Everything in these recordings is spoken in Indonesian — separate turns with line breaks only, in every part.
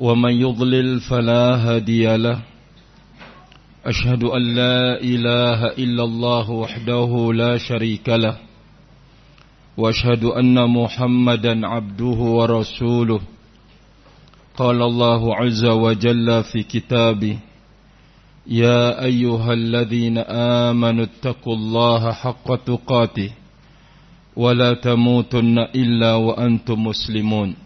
ومن يضلل فلا هادي له. أشهد أن لا إله إلا الله وحده لا شريك له. وأشهد أن محمدا عبده ورسوله. قال الله عز وجل في كتابه يا أيها الذين آمنوا اتقوا الله حق تقاته ولا تموتن إلا وأنتم مسلمون.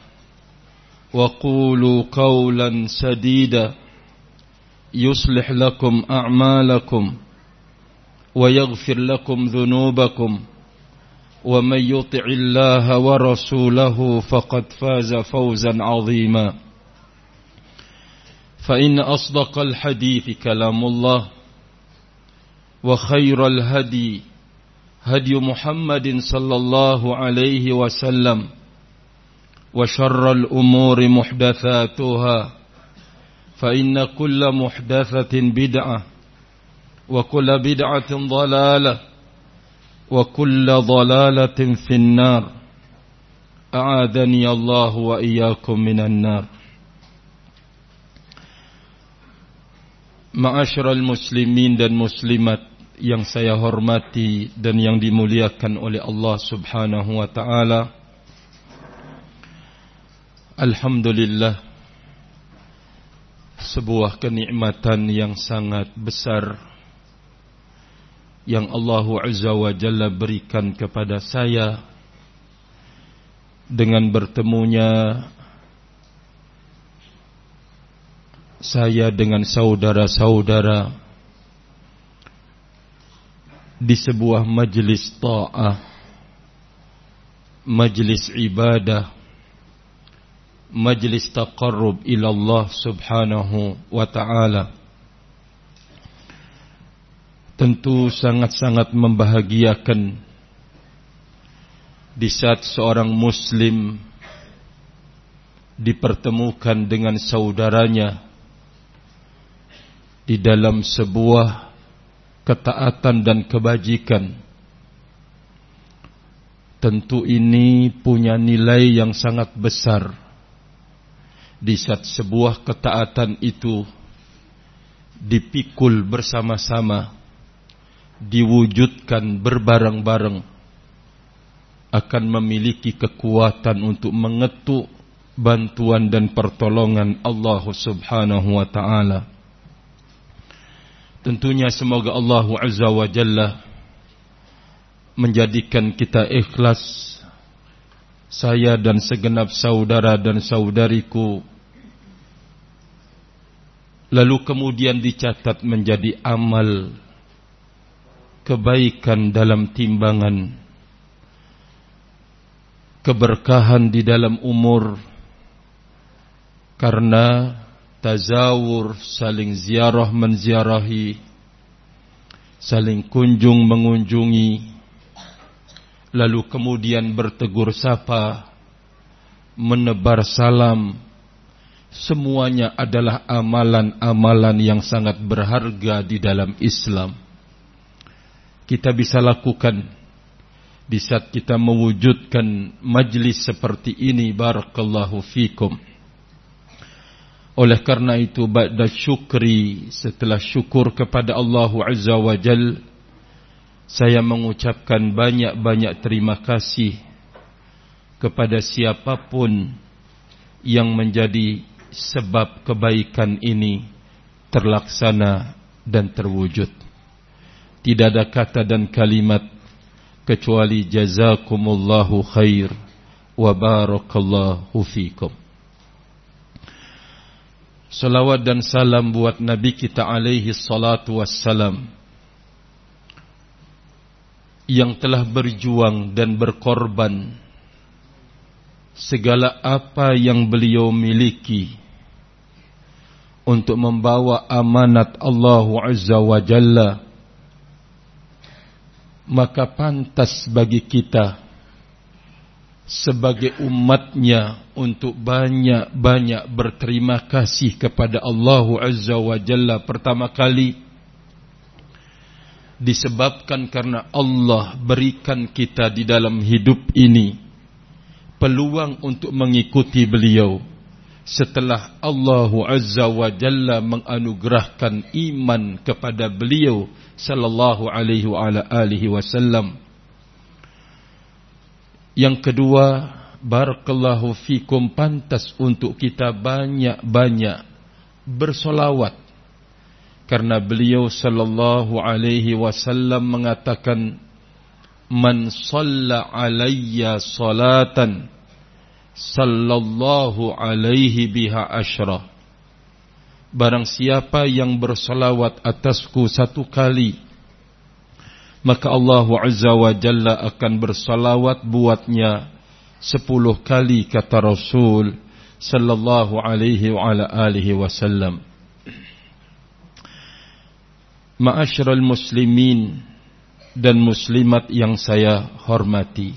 وقولوا قولا سديدا يصلح لكم أعمالكم ويغفر لكم ذنوبكم ومن يطع الله ورسوله فقد فاز فوزا عظيما فإن أصدق الحديث كلام الله وخير الهدي هدي محمد صلى الله عليه وسلم وشر الأمور محدثاتها فإن كل محدثة بدعة وكل بدعة ضلالة وكل ضلالة في النار. أعاذني الله وإياكم من النار. معاشر المسلمين دن مسلمات ينسي saya hormati dan yang dimuliakan oleh Allah Subhanahu wa taala Alhamdulillah. Sebuah kenikmatan yang sangat besar yang Allah Azza wa Jalla berikan kepada saya dengan bertemunya saya dengan saudara-saudara di sebuah majlis ta'ah majlis ibadah majlis taqarrub ila Allah subhanahu wa ta'ala. Tentu sangat-sangat membahagiakan di saat seorang muslim dipertemukan dengan saudaranya di dalam sebuah ketaatan dan kebajikan. Tentu ini punya nilai yang sangat besar di saat sebuah ketaatan itu dipikul bersama-sama diwujudkan berbareng-bareng akan memiliki kekuatan untuk mengetuk bantuan dan pertolongan Allah Subhanahu wa taala. Tentunya semoga Allah Azza wa Jalla menjadikan kita ikhlas. Saya dan segenap saudara dan saudariku lalu kemudian dicatat menjadi amal kebaikan dalam timbangan. Keberkahan di dalam umur. Karena tazawur, saling ziarah menziarahi, saling kunjung mengunjungi, lalu kemudian bertegur sapa, menebar salam, semuanya adalah amalan-amalan yang sangat berharga di dalam Islam. Kita bisa lakukan di saat kita mewujudkan majlis seperti ini barakallahu fikum oleh karena itu ba'da syukri setelah syukur kepada Allah Azza wa Jal saya mengucapkan banyak-banyak terima kasih kepada siapa pun yang menjadi sebab kebaikan ini terlaksana dan terwujud. Tidak ada kata dan kalimat kecuali jazakumullahu khair wa barakallahu fikum. Salawat dan salam buat Nabi kita alaihi salatu wassalam yang telah berjuang dan berkorban segala apa yang beliau miliki untuk membawa amanat Allah Azza wa Jalla maka pantas bagi kita sebagai umatnya untuk banyak-banyak berterima kasih kepada Allah Azza wa Jalla pertama kali disebabkan karena Allah berikan kita di dalam hidup ini peluang untuk mengikuti beliau setelah Allah Azza wa Jalla menganugerahkan iman kepada beliau sallallahu alaihi wa ala alihi wasallam. Yang kedua, barakallahu fikum pantas untuk kita banyak-banyak bersolawat karena beliau sallallahu alaihi wasallam mengatakan man shalla alayya salatan sallallahu alaihi biha asyra Barang siapa yang bersalawat atasku satu kali Maka Allah Azza wa Jalla akan bersalawat buatnya Sepuluh kali kata Rasul Sallallahu alaihi wa ala alihi wasallam Ma'asyiral muslimin dan muslimat yang saya hormati.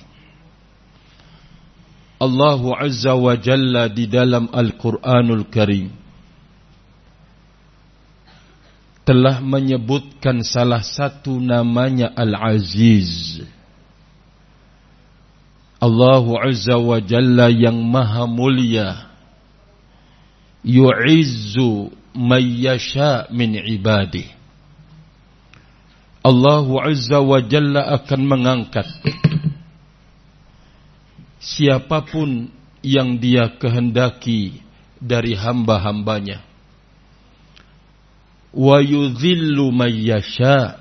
Allah Azza wa Jalla di dalam Al-Quranul Karim. Telah menyebutkan salah satu namanya Al-Aziz. Allah Azza wa Jalla yang maha mulia. Yu'izzu may yasha min ibadihi. Allah Azza wa Jalla akan mengangkat siapa pun yang dia kehendaki dari hamba-hambanya. Wa yudhillu mayyasha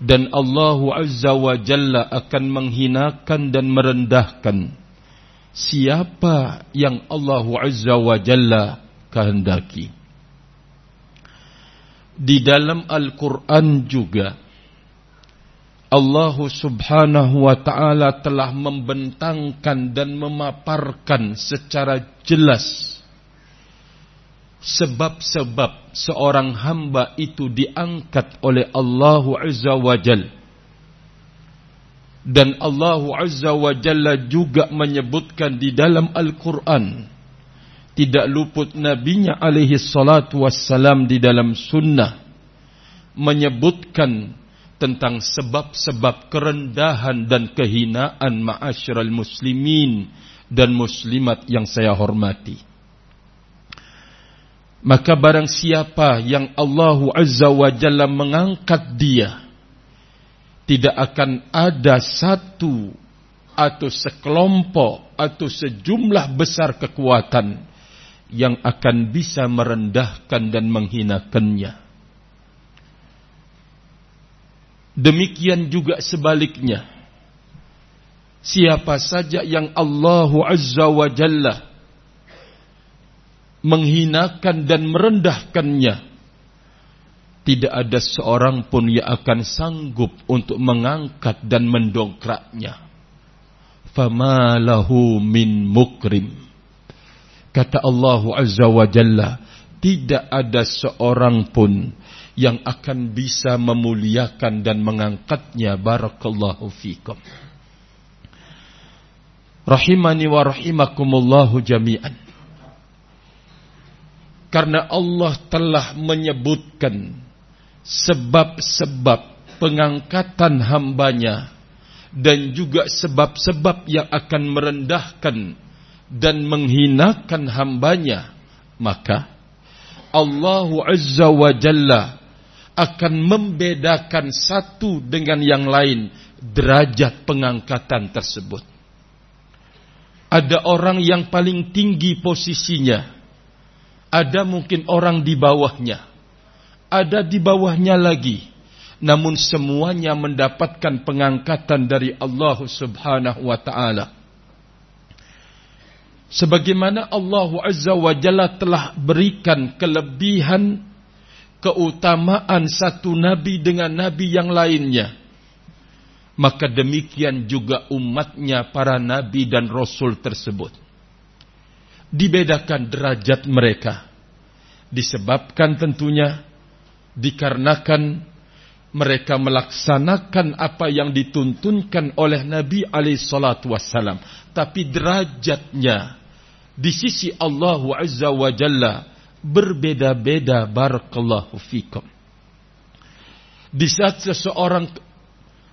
dan Allah Azza wa Jalla akan menghinakan dan merendahkan siapa yang Allah Azza wa Jalla kehendaki di dalam Al-Quran juga Allah subhanahu wa ta'ala telah membentangkan dan memaparkan secara jelas sebab-sebab seorang hamba itu diangkat oleh Allah Azza wa. Dan Allah Azza wa Jalla juga menyebutkan di dalam Al-Quran tidak luput nabinya alaihi salatu wassalam di dalam sunnah menyebutkan tentang sebab-sebab kerendahan dan kehinaan ma'asyiral muslimin dan muslimat yang saya hormati. Maka barang siapa yang Allah Azza wa Jalla mengangkat dia, tidak akan ada satu atau sekelompok atau sejumlah besar kekuatan yang akan bisa merendahkan dan menghinakannya. Demikian juga sebaliknya. Siapa saja yang Allah Azza wa Jalla menghinakan dan merendahkannya, tidak ada seorang pun yang akan sanggup untuk mengangkat dan mendongkraknya. Fama lahu min mukrim Kata Allah Azza wa Jalla, tidak ada seorang pun yang akan bisa memuliakan dan mengangkatnya. Barakallahu fikum. Rahimani wa rahimakumullahu jami'an. Karena Allah telah menyebutkan sebab-sebab pengangkatan hambanya dan juga sebab-sebab yang akan merendahkan dan menghinakan hambanya, maka Allah Azza wa Jalla akan membedakan satu dengan yang lain derajat pengangkatan tersebut. Ada orang yang paling tinggi posisinya. Ada mungkin orang di bawahnya. Ada di bawahnya lagi. Namun semuanya mendapatkan pengangkatan dari Allah subhanahu wa ta'ala. Sebagaimana Allah Azza wa Jalla telah berikan kelebihan keutamaan satu nabi dengan nabi yang lainnya maka demikian juga umatnya para nabi dan rasul tersebut. Dibedakan derajat mereka. Disebabkan tentunya dikarenakan mereka melaksanakan apa yang dituntunkan oleh Nabi alaihi salatu wassalam. Tapi derajatnya di sisi Allah Azza wa Jalla berbeda-beda barakallahu fikum. Di saat seseorang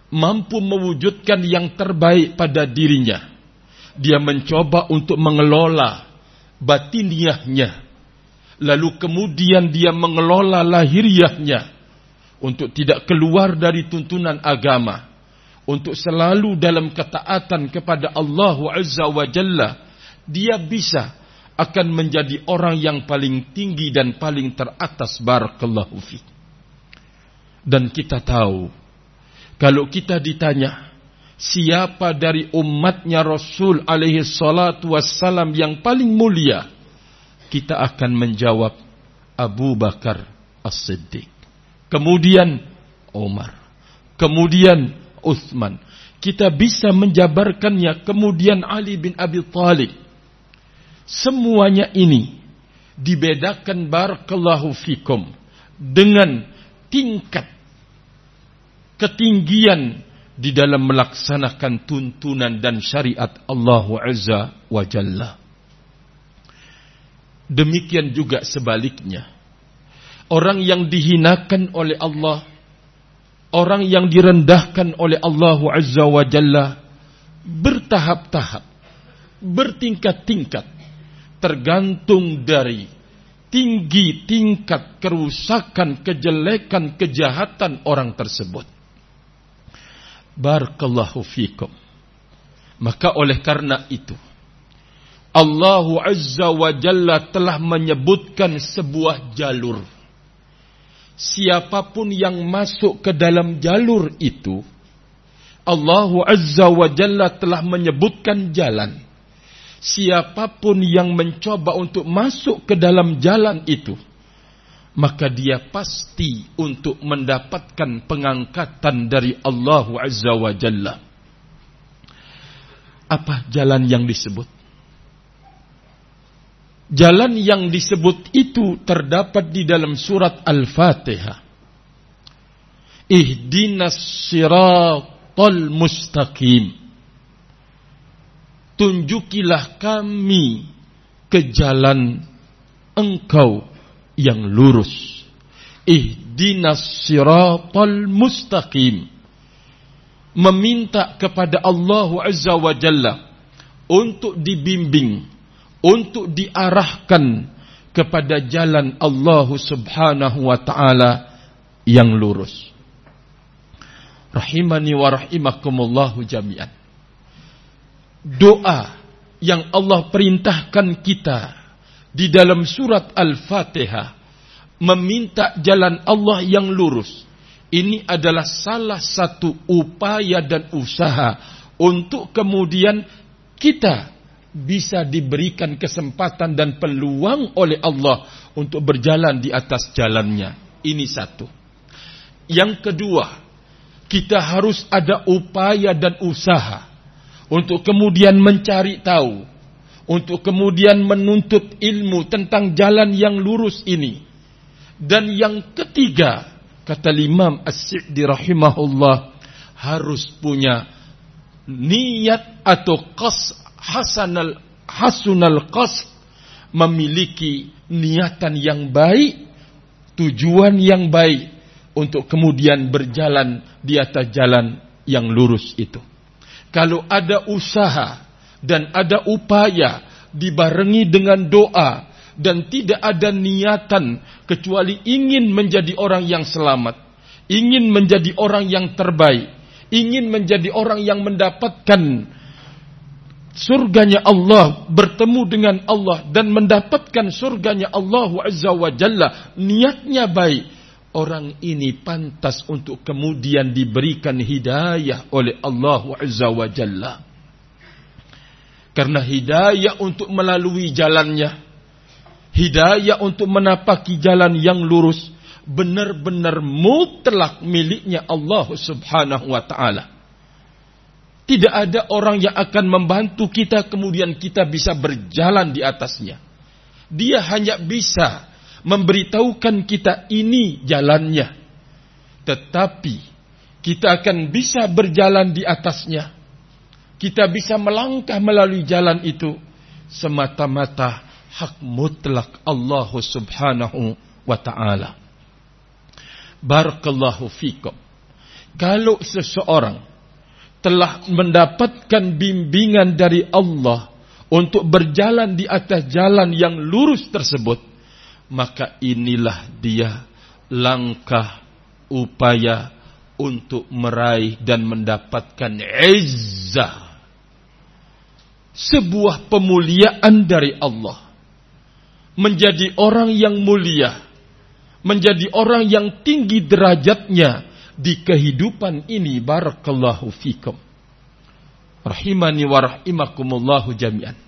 mampu mewujudkan yang terbaik pada dirinya. Dia mencoba untuk mengelola batiniahnya. Lalu kemudian dia mengelola lahiriahnya untuk tidak keluar dari tuntunan agama. Untuk selalu dalam ketaatan kepada Allah Azza wa Jalla. Dia bisa akan menjadi orang yang paling tinggi dan paling teratas barakallahu fi. Dan kita tahu kalau kita ditanya, siapa dari umatnya Rasul alaihi salatu wassalam yang paling mulia? Kita akan menjawab Abu Bakar As-Siddiq. Kemudian Umar. Kemudian Uthman. Kita bisa menjabarkannya kemudian Ali bin Abi Thalib. Semuanya ini dibedakan barakallahu fikum dengan tingkat ketinggian di dalam melaksanakan tuntunan dan syariat Allah Azza wa Jalla. Demikian juga sebaliknya. Orang yang dihinakan oleh Allah, orang yang direndahkan oleh Allah Azza wa Jalla bertahap-tahap, bertingkat-tingkat, tergantung dari tinggi tingkat kerusakan, kejelekan, kejahatan orang tersebut. Barakallahu fikum. Maka oleh karena itu Allah Azza wa Jalla telah menyebutkan sebuah jalur. Siapa pun yang masuk ke dalam jalur itu Allah Azza wa Jalla telah menyebutkan jalan. Siapa pun yang mencoba untuk masuk ke dalam jalan itu maka dia pasti untuk mendapatkan pengangkatan dari Allah Azza wa Jalla. Apa jalan yang disebut? Jalan yang disebut itu terdapat di dalam surat Al-Fatihah. Ihdinas siratal mustaqim. Tunjukilah kami ke jalan engkau yang lurus. Ihdinas siratal mustaqim. Meminta kepada Allah Azza wa Jalla untuk dibimbing, untuk diarahkan kepada jalan Allah Subhanahu wa taala yang lurus. Rahimani wa rahimakumullahu jami'an. Doa yang Allah perintahkan kita di dalam surat Al-Fatihah meminta jalan Allah yang lurus. Ini adalah salah satu upaya dan usaha untuk kemudian kita bisa diberikan kesempatan dan peluang oleh Allah untuk berjalan di atas jalannya. Ini satu. Yang kedua, kita harus ada upaya dan usaha untuk kemudian mencari tahu untuk kemudian menuntut ilmu tentang jalan yang lurus ini. Dan yang ketiga, kata Imam As-Sa'di rahimahullah, harus punya niat atau qas hasanal hasunal qas memiliki niatan yang baik, tujuan yang baik untuk kemudian berjalan di atas jalan yang lurus itu. Kalau ada usaha dan ada upaya dibarengi dengan doa dan tidak ada niatan kecuali ingin menjadi orang yang selamat, ingin menjadi orang yang terbaik, ingin menjadi orang yang mendapatkan surganya Allah, bertemu dengan Allah dan mendapatkan surganya Allah Azza wa Jalla, niatnya baik, orang ini pantas untuk kemudian diberikan hidayah oleh Allah Azza wa Jalla. Karena hidayah untuk melalui jalannya, hidayah untuk menapaki jalan yang lurus, benar-benar mutlak miliknya Allah Subhanahu wa taala. Tidak ada orang yang akan membantu kita kemudian kita bisa berjalan di atasnya. Dia hanya bisa memberitahukan kita ini jalannya. Tetapi kita akan bisa berjalan di atasnya. Kita bisa melangkah melalui jalan itu semata-mata hak mutlak Allah Subhanahu wa taala. Barakallahu fikum. Kalau seseorang telah mendapatkan bimbingan dari Allah untuk berjalan di atas jalan yang lurus tersebut, maka inilah dia langkah upaya untuk meraih dan mendapatkan izzah. Sebuah pemuliaan dari Allah. Menjadi orang yang mulia. Menjadi orang yang tinggi derajatnya di kehidupan ini barakallahu fikum rahimani wa rahimakumullahu jami'an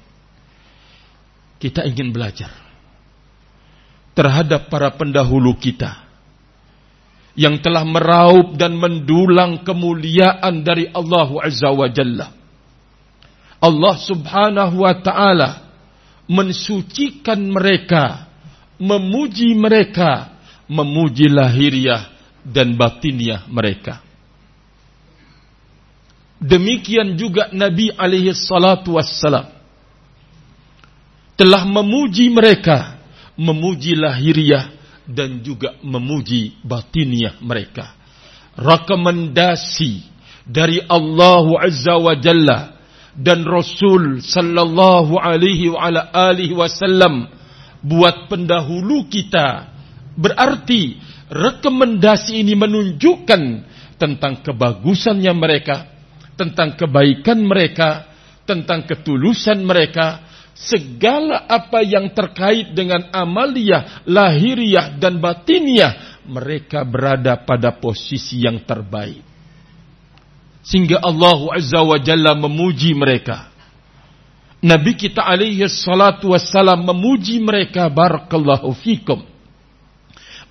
kita ingin belajar terhadap para pendahulu kita yang telah meraup dan mendulang kemuliaan dari Allah Azza wa Jalla Allah Subhanahu wa taala mensucikan mereka memuji mereka memuji lahiriah dan batiniah mereka. Demikian juga Nabi alaihi salatu wassalam telah memuji mereka, memuji lahiriah dan juga memuji batiniah mereka. Rekomendasi dari Allah Azza wa Jalla dan Rasul sallallahu alaihi wa ala alihi wasallam buat pendahulu kita berarti rekomendasi ini menunjukkan tentang kebagusannya mereka, tentang kebaikan mereka, tentang ketulusan mereka, segala apa yang terkait dengan amalia, lahiriah dan batiniah, mereka berada pada posisi yang terbaik. Sehingga Allah Azza wa Jalla memuji mereka. Nabi kita alaihi salatu wassalam memuji mereka barakallahu fikum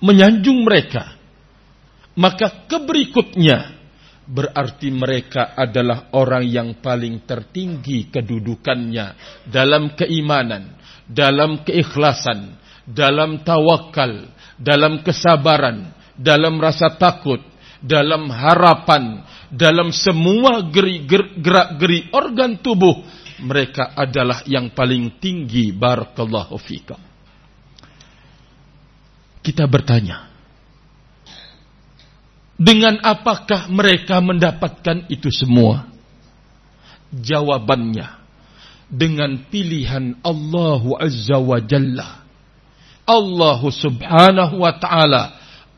menyanjung mereka, maka keberikutnya berarti mereka adalah orang yang paling tertinggi kedudukannya dalam keimanan, dalam keikhlasan, dalam tawakal, dalam kesabaran, dalam rasa takut, dalam harapan, dalam semua gerak-geri organ tubuh mereka adalah yang paling tinggi barakallahu fikum. Kita bertanya, dengan apakah mereka mendapatkan itu semua? Jawabannya, dengan pilihan Allah Azza wa Jalla. Allah subhanahu wa ta'ala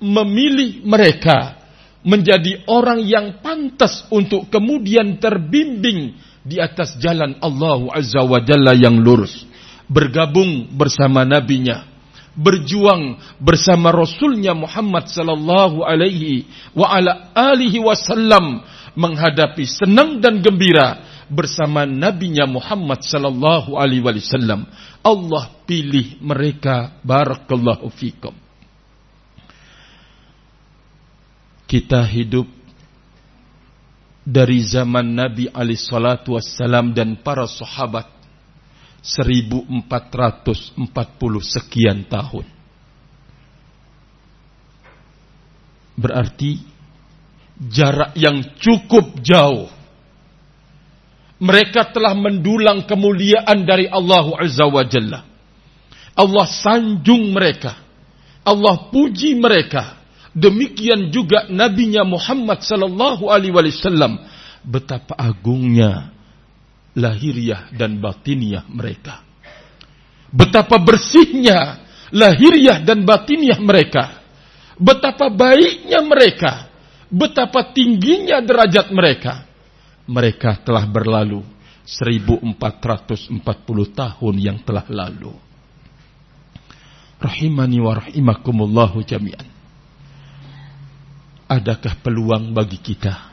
memilih mereka menjadi orang yang pantas untuk kemudian terbimbing di atas jalan Allah Azza wa Jalla yang lurus. Bergabung bersama nabinya berjuang bersama Rasulnya Muhammad sallallahu alaihi wa ala alihi wasallam menghadapi senang dan gembira bersama nabinya Muhammad sallallahu alaihi wasallam. Allah pilih mereka barakallahu fikum. Kita hidup dari zaman Nabi alaihi salatu dan para sahabat 1440 sekian tahun. Berarti jarak yang cukup jauh. Mereka telah mendulang kemuliaan dari Allah Azza wa Jalla. Allah sanjung mereka. Allah puji mereka. Demikian juga nabinya Muhammad sallallahu alaihi wasallam betapa agungnya lahiriah dan batiniah mereka. Betapa bersihnya lahiriah dan batiniah mereka. Betapa baiknya mereka. Betapa tingginya derajat mereka. Mereka telah berlalu 1440 tahun yang telah lalu. Rahimani wa rahimakumullahu jami'an. Adakah peluang bagi kita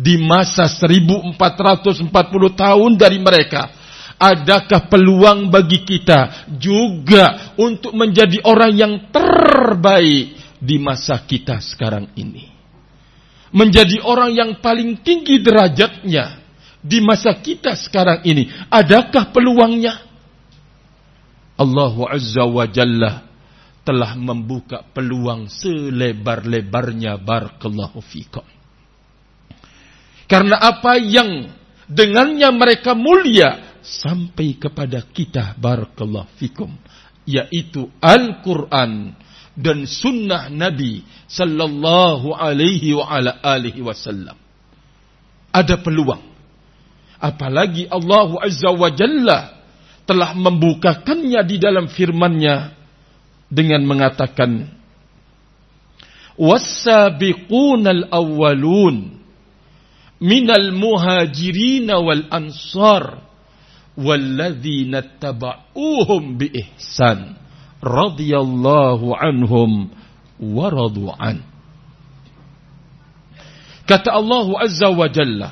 di masa 1440 tahun dari mereka? Adakah peluang bagi kita juga untuk menjadi orang yang terbaik di masa kita sekarang ini? Menjadi orang yang paling tinggi derajatnya di masa kita sekarang ini? Adakah peluangnya? Allah Azza wa Jalla telah membuka peluang selebar-lebarnya barakallahu fikum. Karena apa yang dengannya mereka mulia sampai kepada kita barakallahu fikum yaitu Al-Qur'an dan sunnah Nabi sallallahu alaihi wa ala alihi wasallam. Ada peluang Apalagi Allah Azza wa Jalla telah membukakannya di dalam firman-Nya dengan mengatakan Was-sabiqunal awwalun minal muhajirin wal ansar walladzina tabauhum bi ihsan radhiyallahu anhum wa radu an Kata Allah Azza wa Jalla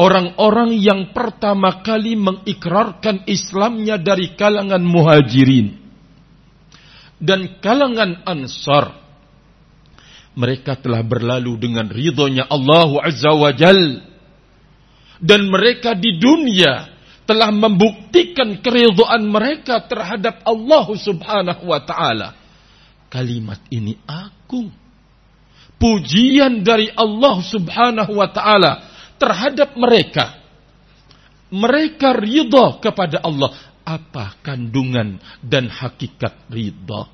orang-orang yang pertama kali mengikrarkan Islamnya dari kalangan muhajirin dan kalangan ansar. Mereka telah berlalu dengan ridhonya Allah Azza wa Jal. Dan mereka di dunia telah membuktikan keridhaan mereka terhadap Allah Subhanahu wa taala. Kalimat ini agung. Pujian dari Allah Subhanahu wa taala terhadap mereka. Mereka ridha kepada Allah. Apa kandungan dan hakikat ridha?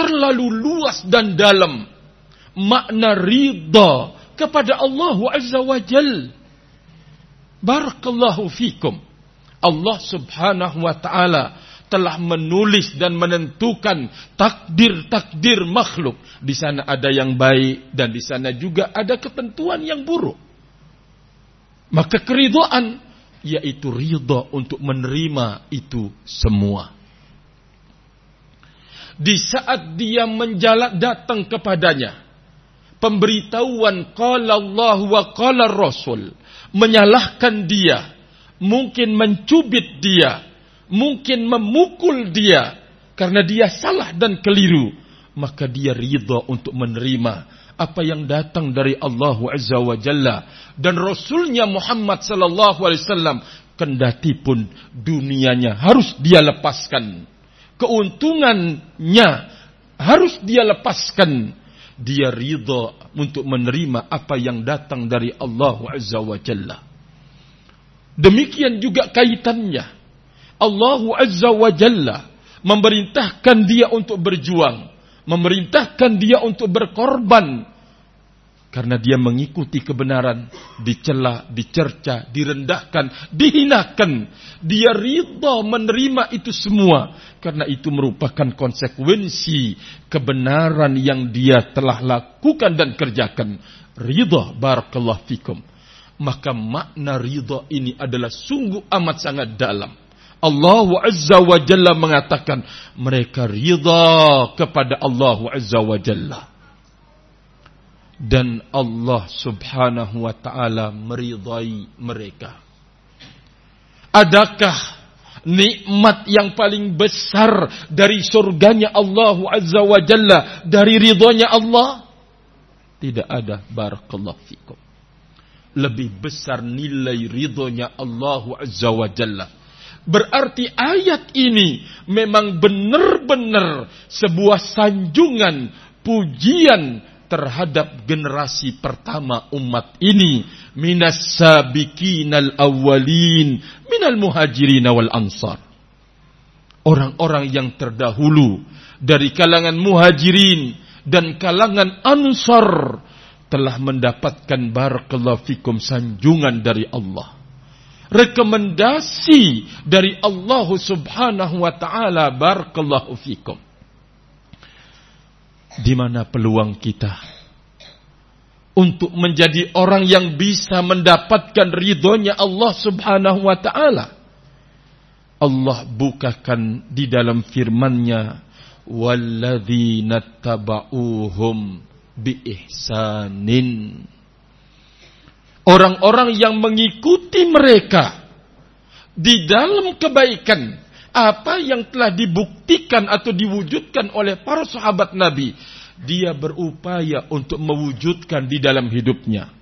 Terlalu luas dan dalam makna ridha kepada Allah Azza wa Jal. Barakallahu fikum. Allah subhanahu wa ta'ala telah menulis dan menentukan takdir-takdir makhluk. Di sana ada yang baik dan di sana juga ada ketentuan yang buruk. Maka keridhaan yaitu ridha untuk menerima itu semua. Di saat dia menjalat datang kepadanya, pemberitahuan qala Allah wa qala Rasul menyalahkan dia, mungkin mencubit dia, mungkin memukul dia karena dia salah dan keliru, maka dia ridha untuk menerima apa yang datang dari Allah Azza wa Jalla dan Rasulnya Muhammad sallallahu alaihi wasallam kendati pun dunianya harus dia lepaskan keuntungannya harus dia lepaskan. Dia ridha untuk menerima apa yang datang dari Allah Azza wa Jalla. Demikian juga kaitannya. Allah Azza wa Jalla memerintahkan dia untuk berjuang, memerintahkan dia untuk berkorban karena dia mengikuti kebenaran, dicela, dicerca, direndahkan, dihinakan. Dia ridha menerima itu semua karena itu merupakan konsekuensi kebenaran yang dia telah lakukan dan kerjakan. Ridha barakallahu fikum. Maka makna ridha ini adalah sungguh amat sangat dalam. Allah Azza wa Jalla mengatakan mereka ridha kepada Allah Azza wa Jalla. Dan Allah Subhanahu wa taala meridai mereka. Adakah nikmat yang paling besar dari surganya Allah Azza wa Jalla dari ridhonya Allah? Tidak ada barakallahu fikum. Lebih besar nilai ridhonya Allah Azza wa Jalla Berarti ayat ini memang benar-benar sebuah sanjungan, pujian terhadap generasi pertama umat ini. Minas sabiqinal awwalin minal muhajirin wal ansar. Orang-orang yang terdahulu dari kalangan muhajirin dan kalangan ansar telah mendapatkan barakallahu fikum sanjungan dari Allah rekomendasi dari Allah Subhanahu wa taala barakallahu fikum. Di mana peluang kita untuk menjadi orang yang bisa mendapatkan ridhonya Allah Subhanahu wa taala. Allah bukakan di dalam firman-Nya, "Walladzina tabauhum biihsanin." Orang-orang yang mengikuti mereka di dalam kebaikan apa yang telah dibuktikan atau diwujudkan oleh para sahabat Nabi dia berupaya untuk mewujudkan di dalam hidupnya.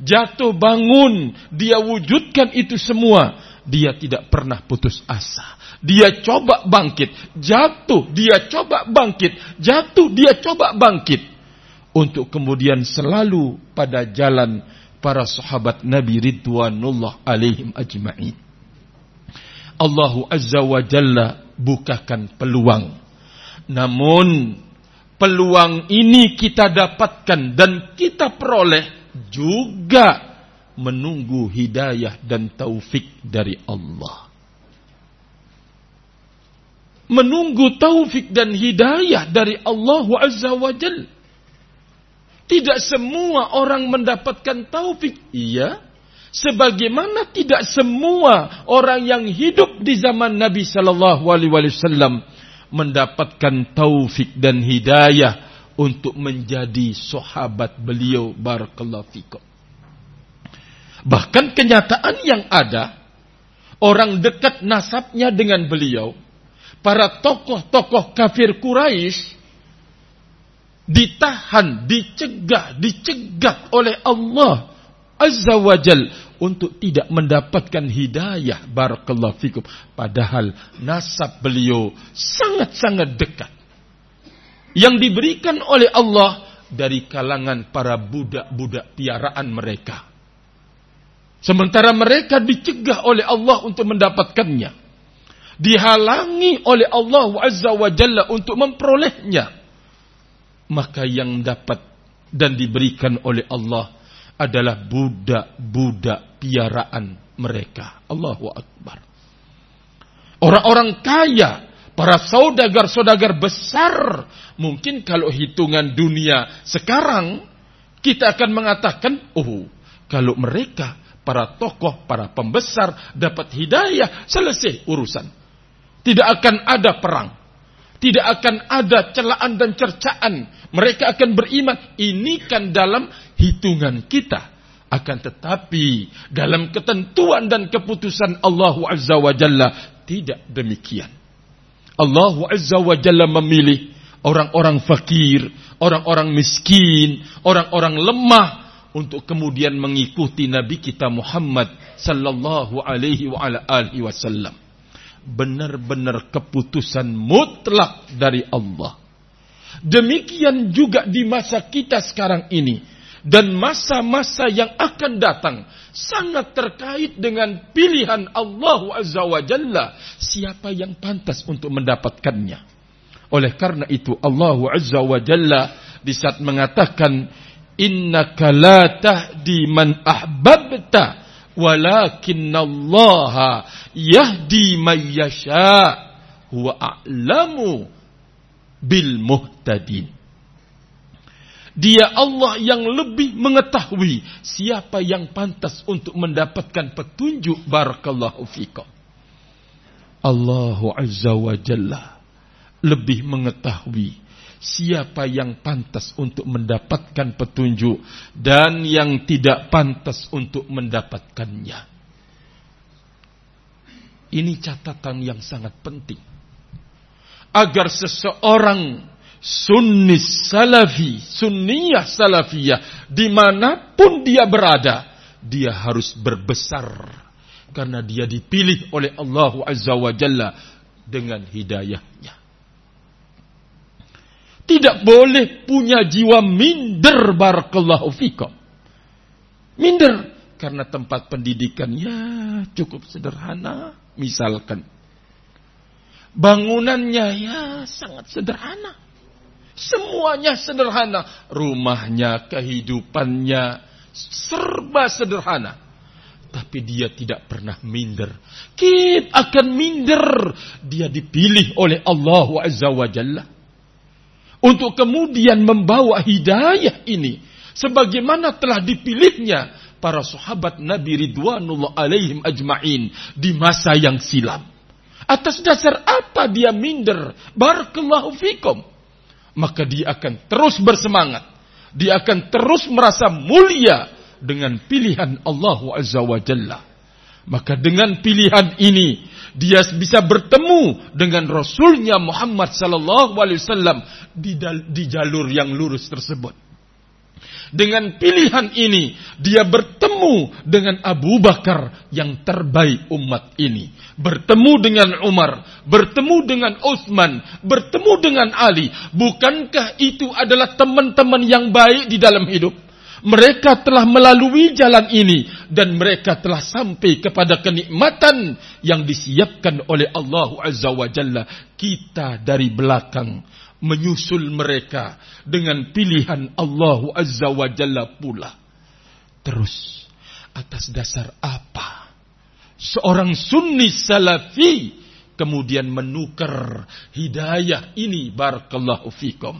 Jatuh bangun, dia wujudkan itu semua. Dia tidak pernah putus asa. Dia coba bangkit, jatuh, dia coba bangkit, jatuh, dia coba bangkit. Untuk kemudian selalu pada jalan para sahabat Nabi Ridwanullah alaihim ajma'in. Allahu Azza wa Jalla bukakan peluang. Namun peluang ini kita dapatkan dan kita peroleh juga menunggu hidayah dan taufik dari Allah. Menunggu taufik dan hidayah dari Allah Azza wa Jal. Tidak semua orang mendapatkan taufik. Iya. Sebagaimana tidak semua orang yang hidup di zaman Nabi Sallallahu Alaihi Wasallam mendapatkan taufik dan hidayah untuk menjadi sahabat beliau barakallahu fikum. Bahkan kenyataan yang ada orang dekat nasabnya dengan beliau, para tokoh-tokoh kafir Quraisy ditahan, dicegah, dicegat oleh Allah Azza wa Jal untuk tidak mendapatkan hidayah. Barakallahu fikum. Padahal nasab beliau sangat-sangat dekat. Yang diberikan oleh Allah dari kalangan para budak-budak piaraan mereka. Sementara mereka dicegah oleh Allah untuk mendapatkannya. Dihalangi oleh Allah azza wa jalla untuk memperolehnya. Maka yang dapat dan diberikan oleh Allah adalah budak-budak piaraan mereka. Allahu Akbar. Orang-orang kaya, para saudagar-saudagar besar, mungkin kalau hitungan dunia sekarang, kita akan mengatakan, oh, kalau mereka, para tokoh, para pembesar, dapat hidayah, selesai urusan. Tidak akan ada perang. Tidak akan ada celaan dan cercaan. Mereka akan beriman. Ini kan dalam hitungan kita. Akan tetapi dalam ketentuan dan keputusan Allah Azza wa Jalla tidak demikian. Allah Azza wa Jalla memilih orang-orang fakir, orang-orang miskin, orang-orang lemah untuk kemudian mengikuti Nabi kita Muhammad sallallahu alaihi wa ala alihi wasallam. Benar-benar keputusan mutlak dari Allah. Demikian juga di masa kita sekarang ini dan masa-masa yang akan datang sangat terkait dengan pilihan Allah Azza wa Jalla siapa yang pantas untuk mendapatkannya. Oleh karena itu Allah Azza wa Jalla di saat mengatakan innaka la tahdi man ahbabta Allah yahdi man yasha huwa a'lamu bil muhtadin. Dia Allah yang lebih mengetahui siapa yang pantas untuk mendapatkan petunjuk barakallahu fikum. Allahu Azza wa Jalla lebih mengetahui siapa yang pantas untuk mendapatkan petunjuk dan yang tidak pantas untuk mendapatkannya. Ini catatan yang sangat penting. Agar seseorang sunni salafi, sunniyah salafiyah, di mana pun dia berada, dia harus berbesar. Karena dia dipilih oleh Allah Azza wa Jalla dengan hidayahnya. Tidak boleh punya jiwa minder barakallahu fikum. Minder karena tempat pendidikannya cukup sederhana misalkan. Bangunannya ya sangat sederhana. Semuanya sederhana. Rumahnya, kehidupannya, serba sederhana. Tapi dia tidak pernah minder. Kita akan minder. Dia dipilih oleh Allah Azza wa Jalla. Untuk kemudian membawa hidayah ini. sebagaimana telah dipilihnya para sahabat Nabi Ridwanullah alaihim ajma'in di masa yang silam. Atas dasar apa dia minder? Barakallahu fikum. Maka dia akan terus bersemangat. Dia akan terus merasa mulia dengan pilihan Allah Azza wa Jalla. Maka dengan pilihan ini dia bisa bertemu dengan Rasulnya Muhammad Sallallahu Alaihi Wasallam di, jalur yang lurus tersebut. Dengan pilihan ini, dia bertemu dengan Abu Bakar yang terbaik umat ini. Bertemu dengan Umar, bertemu dengan Utsman, bertemu dengan Ali. Bukankah itu adalah teman-teman yang baik di dalam hidup? Mereka telah melalui jalan ini dan mereka telah sampai kepada kenikmatan yang disiapkan oleh Allah Azza wa Jalla. Kita dari belakang menyusul mereka dengan pilihan Allah Azza wa Jalla pula. Terus atas dasar apa seorang sunni salafi kemudian menukar hidayah ini barakallahu fikum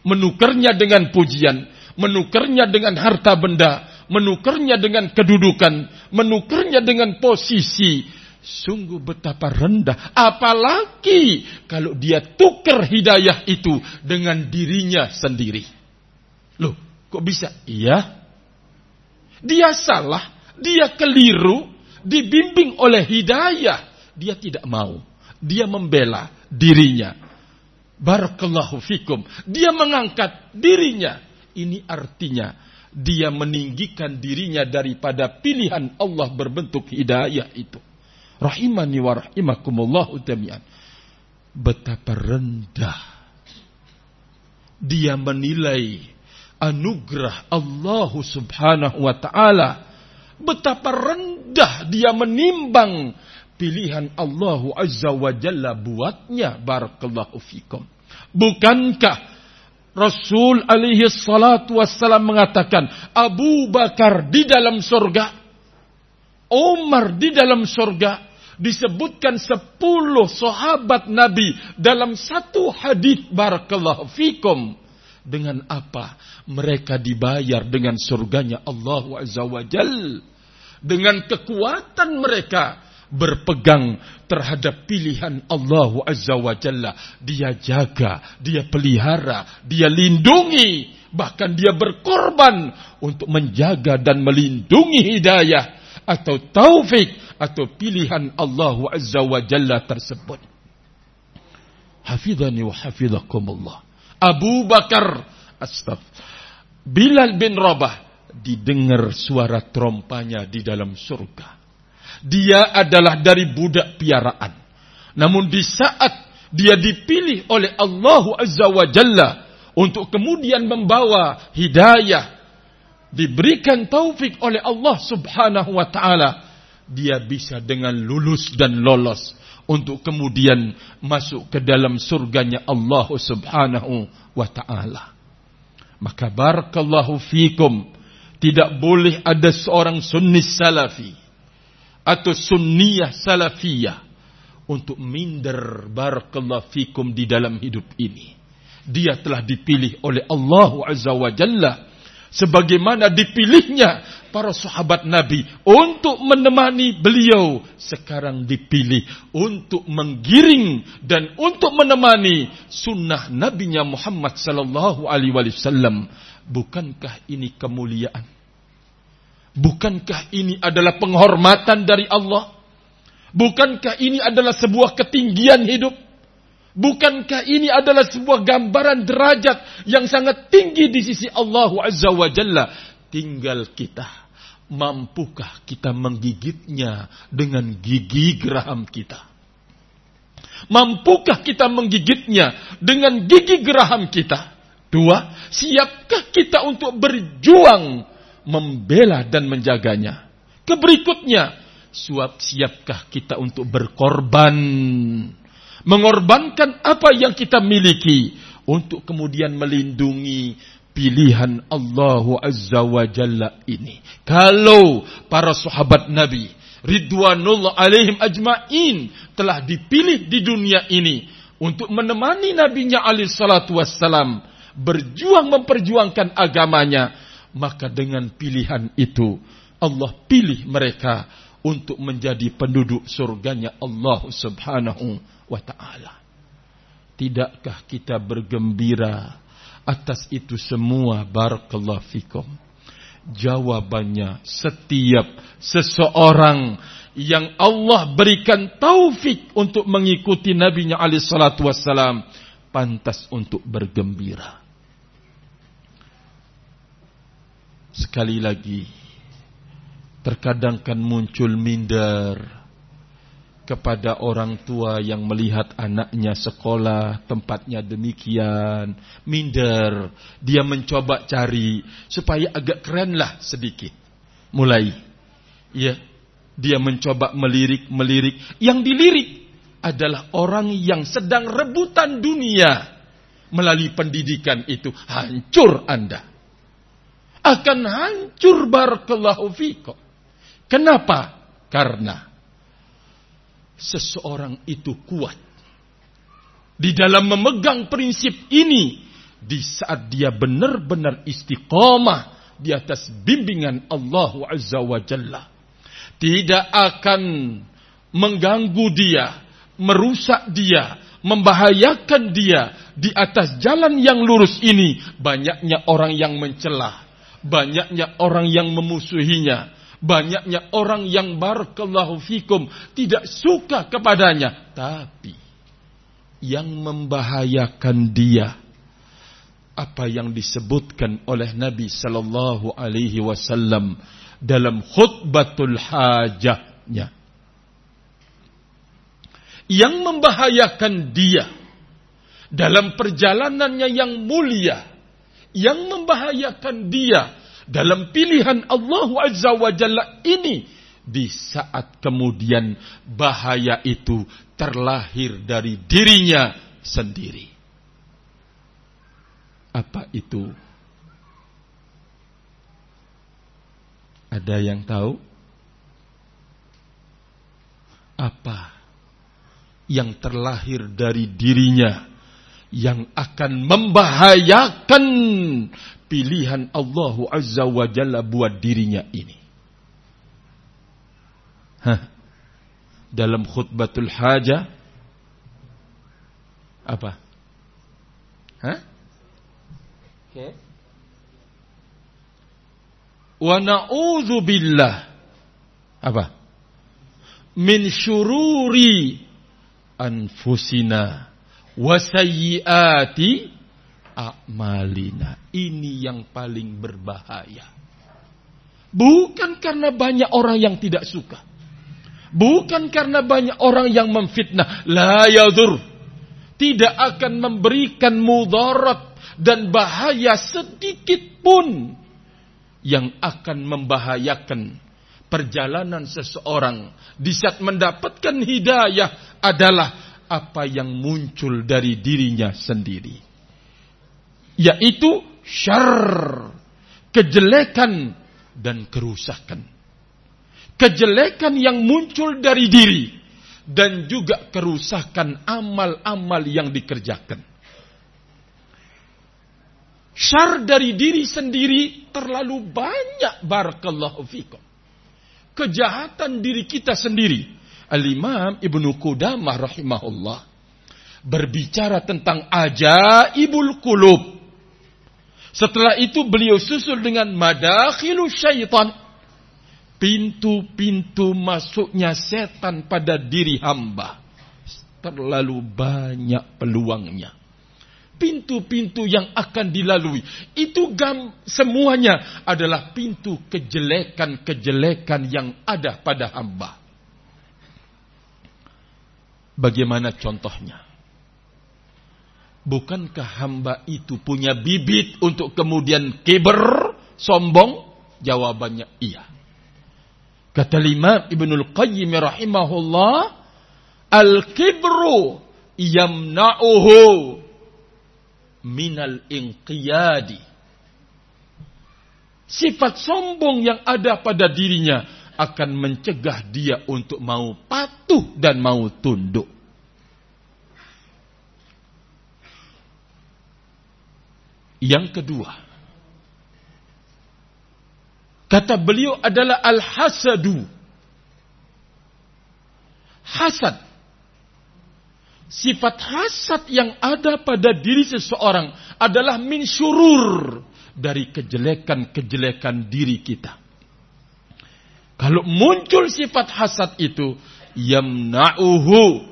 menukarnya dengan pujian menukarnya dengan harta benda, menukarnya dengan kedudukan, menukarnya dengan posisi. Sungguh betapa rendah. Apalagi kalau dia tukar hidayah itu dengan dirinya sendiri. Loh, kok bisa? Iya. Dia salah, dia keliru, dibimbing oleh hidayah. Dia tidak mau. Dia membela dirinya. Barakallahu fikum. Dia mengangkat dirinya ini artinya dia meninggikan dirinya daripada pilihan Allah berbentuk hidayah itu. Rahimani wa rahimakumullah utamian. Betapa rendah dia menilai anugerah Allah subhanahu wa ta'ala. Betapa rendah dia menimbang pilihan Allah azza wa jalla buatnya. Barakallahu fikum. Bukankah Rasul alaihi salatu wassalam mengatakan Abu Bakar di dalam surga Umar di dalam surga disebutkan sepuluh sahabat Nabi dalam satu hadis barakallahu fikum. Dengan apa? Mereka dibayar dengan surganya Allah wajal dengan kekuatan mereka berpegang terhadap pilihan Allah Azza wa Jalla. Dia jaga, dia pelihara, dia lindungi. Bahkan dia berkorban untuk menjaga dan melindungi hidayah atau taufik atau pilihan Allah Azza wa Jalla tersebut. Hafidhani wa hafidhakumullah. Abu Bakar astagfir. Bilal bin Rabah didengar suara trompanya di dalam surga. Dia adalah dari budak piaraan. Namun di saat dia dipilih oleh Allah Azza wa Jalla untuk kemudian membawa hidayah, diberikan taufik oleh Allah Subhanahu wa taala, dia bisa dengan lulus dan lolos untuk kemudian masuk ke dalam surganya Allah Subhanahu wa taala. Maka barakallahu fikum tidak boleh ada seorang sunni salafi atau sunniyah salafiyah untuk minder barakallahu fikum di dalam hidup ini. Dia telah dipilih oleh Allah Azza wa Jalla. Sebagaimana dipilihnya para sahabat Nabi untuk menemani beliau sekarang dipilih untuk menggiring dan untuk menemani sunnah nabinya Muhammad sallallahu alaihi wasallam. Bukankah ini kemuliaan Bukankah ini adalah penghormatan dari Allah? Bukankah ini adalah sebuah ketinggian hidup? Bukankah ini adalah sebuah gambaran derajat yang sangat tinggi di sisi Allah Azza wa Jalla? Tinggal kita. Mampukah kita menggigitnya dengan gigi geraham kita? Mampukah kita menggigitnya dengan gigi geraham kita? Dua, siapkah kita untuk berjuang membela dan menjaganya. Keberikutnya, suap siapkah kita untuk berkorban, mengorbankan apa yang kita miliki untuk kemudian melindungi pilihan Allah Azza wa Jalla ini. Kalau para sahabat Nabi Ridwanullah alaihim ajma'in telah dipilih di dunia ini untuk menemani nabinya alaihi salatu wassalam berjuang memperjuangkan agamanya maka dengan pilihan itu Allah pilih mereka untuk menjadi penduduk surganya Allah Subhanahu wa taala. Tidakkah kita bergembira atas itu semua barakallahu fikum? Jawabannya setiap seseorang yang Allah berikan taufik untuk mengikuti Nabi-Nya alaihi salatu pantas untuk bergembira. Sekali lagi, terkadang kan muncul minder kepada orang tua yang melihat anaknya sekolah tempatnya demikian minder dia mencoba cari supaya agak keren lah sedikit mulai ya dia mencoba melirik-melirik. Yang dilirik adalah orang yang sedang rebutan dunia. Melalui pendidikan itu hancur Anda. Akan hancur barakallahu fikum. Kenapa? Karena seseorang itu kuat di dalam memegang prinsip ini di saat dia benar-benar istiqomah di atas bimbingan Allah Azza wa Jalla tidak akan mengganggu dia, merusak dia, membahayakan dia di atas jalan yang lurus ini. Banyaknya orang yang mencelah, banyaknya orang yang memusuhinya, banyaknya orang yang barakallahu fikum tidak suka kepadanya, tapi yang membahayakan dia apa yang disebutkan oleh Nabi sallallahu alaihi wasallam dalam khutbatul hajahnya. Yang membahayakan dia dalam perjalanannya yang mulia. Yang membahayakan dia dalam pilihan Allah Azza wa Jalla ini. Di saat kemudian bahaya itu terlahir dari dirinya sendiri. Apa itu? Ada yang tahu? Apa yang terlahir dari dirinya yang akan membahayakan pilihan Allah Azza wa Jalla buat dirinya ini? Hah? Dalam khutbatul hajah apa? Hah? Oke. Okay wa na'udzu billah apa min syururi anfusina wa sayyiati a'malina. Ini yang paling berbahaya. Bukan karena banyak orang yang tidak suka. Bukan karena banyak orang yang memfitnah. La yadur tidak akan memberikan mudarat dan bahaya sedikit pun yang akan membahayakan perjalanan seseorang. Di saat mendapatkan hidayah adalah apa yang muncul dari dirinya sendiri yaitu syar kejelekan dan kerusakan kejelekan yang muncul dari diri dan juga kerusakan amal-amal yang dikerjakan Syar dari diri sendiri terlalu banyak barakallahu fikum. Kejahatan diri kita sendiri. Al-Imam Ibnu Qudamah rahimahullah berbicara tentang ajaibul kulub. Setelah itu beliau susul dengan madakhilu syaitan. Pintu-pintu masuknya setan pada diri hamba. Terlalu banyak peluangnya pintu-pintu yang akan dilalui. Itu gam, semuanya adalah pintu kejelekan-kejelekan yang ada pada hamba. Bagaimana contohnya? Bukankah hamba itu punya bibit untuk kemudian kiber, sombong? Jawabannya iya. Kata Imam Ibnul Qayyim rahimahullah, Al-kibru yamna'uhu minal inqiyadi. Sifat sombong yang ada pada dirinya akan mencegah dia untuk mau patuh dan mau tunduk. Yang kedua, Kata beliau adalah al-hasadu. Hasad. Sifat hasad yang ada pada diri seseorang adalah min syurur dari kejelekan-kejelekan diri kita. Kalau muncul sifat hasad itu, yamna'uhu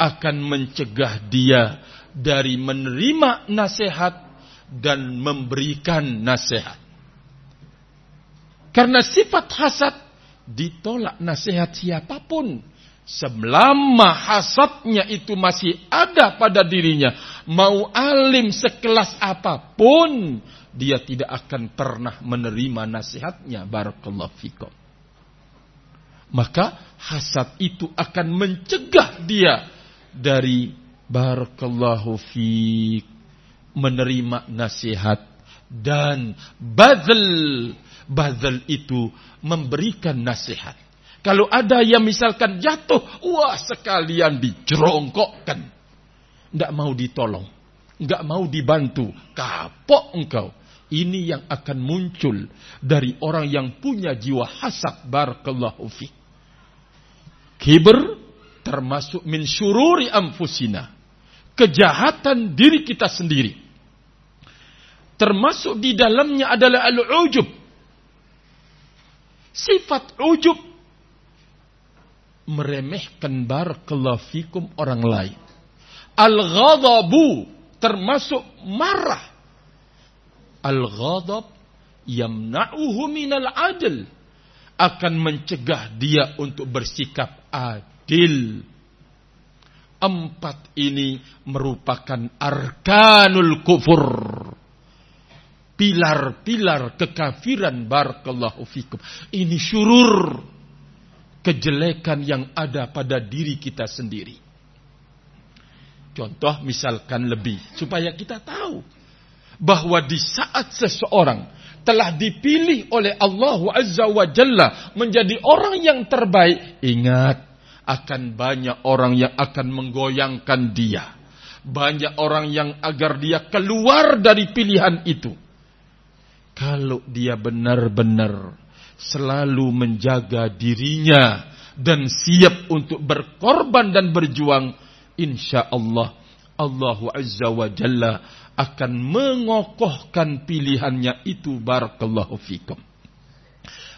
akan mencegah dia dari menerima nasihat dan memberikan nasihat. Karena sifat hasad ditolak nasihat siapa pun. Selama hasadnya itu masih ada pada dirinya. Mau alim sekelas apa pun. Dia tidak akan pernah menerima nasihatnya. Barakallahu fikum. Maka hasad itu akan mencegah dia dari barakallahu fiq menerima nasihat dan badal Bazal itu memberikan nasihat. Kalau ada yang misalkan jatuh, wah sekalian dijerongkokkan. Tidak mau ditolong. Tidak mau dibantu. Kapok engkau. Ini yang akan muncul dari orang yang punya jiwa hasad. Barakallahu fi. Kiber termasuk min syururi amfusina. Kejahatan diri kita sendiri. Termasuk di dalamnya adalah al-ujub Sifat ujub meremehkan barakallahu fikum orang lain. Al-ghadabu termasuk marah. Al-ghadab yamna'uhu minal adil akan mencegah dia untuk bersikap adil. Empat ini merupakan arkanul kufur pilar-pilar kekafiran barakallahu fikum. Ini syurur kejelekan yang ada pada diri kita sendiri. Contoh misalkan lebih supaya kita tahu bahwa di saat seseorang telah dipilih oleh Allah Azza wa Jalla menjadi orang yang terbaik, ingat akan banyak orang yang akan menggoyangkan dia. Banyak orang yang agar dia keluar dari pilihan itu kalau dia benar-benar selalu menjaga dirinya dan siap untuk berkorban dan berjuang, insya Allah Allah Azza wa Jalla akan mengokohkan pilihannya itu barakallahu fikum.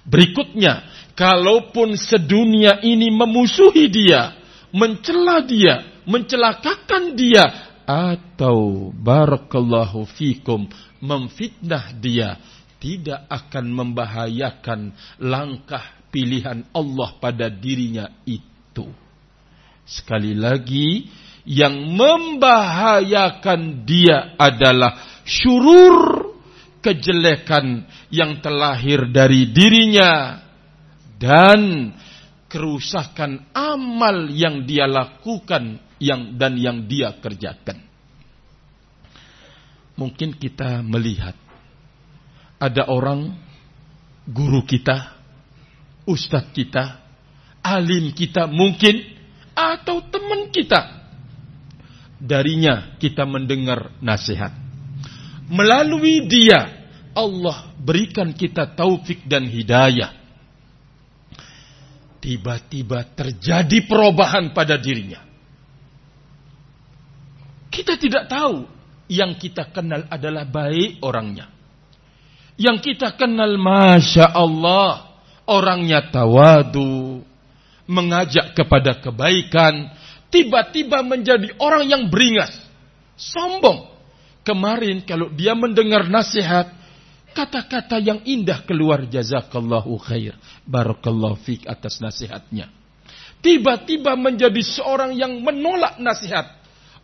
Berikutnya, kalaupun sedunia ini memusuhi dia, mencela dia, mencelakakan dia, atau barakallahu fikum memfitnah dia tidak akan membahayakan langkah pilihan Allah pada dirinya itu. Sekali lagi, yang membahayakan dia adalah syurur kejelekan yang terlahir dari dirinya dan kerusakan amal yang dia lakukan yang dan yang dia kerjakan mungkin kita melihat ada orang guru kita, ustadz kita, alim kita mungkin atau teman kita. Darinya kita mendengar nasihat. Melalui dia Allah berikan kita taufik dan hidayah. Tiba-tiba terjadi perubahan pada dirinya. Kita tidak tahu yang kita kenal adalah baik orangnya. Yang kita kenal Masya Allah. Orangnya tawadu. Mengajak kepada kebaikan. Tiba-tiba menjadi orang yang beringas. Sombong. Kemarin kalau dia mendengar nasihat. Kata-kata yang indah keluar jazakallahu khair. Barakallahu fiqh atas nasihatnya. Tiba-tiba menjadi seorang yang menolak nasihat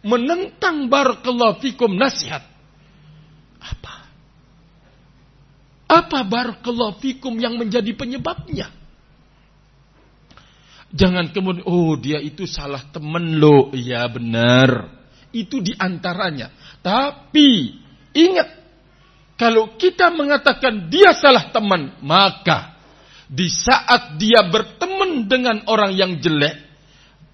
menentang barakallahu fikum nasihat. Apa? Apa barakallahu fikum yang menjadi penyebabnya? Jangan kemudian, oh dia itu salah temen lo. Iya benar. Itu di antaranya. Tapi, ingat. Kalau kita mengatakan dia salah teman, maka di saat dia berteman dengan orang yang jelek,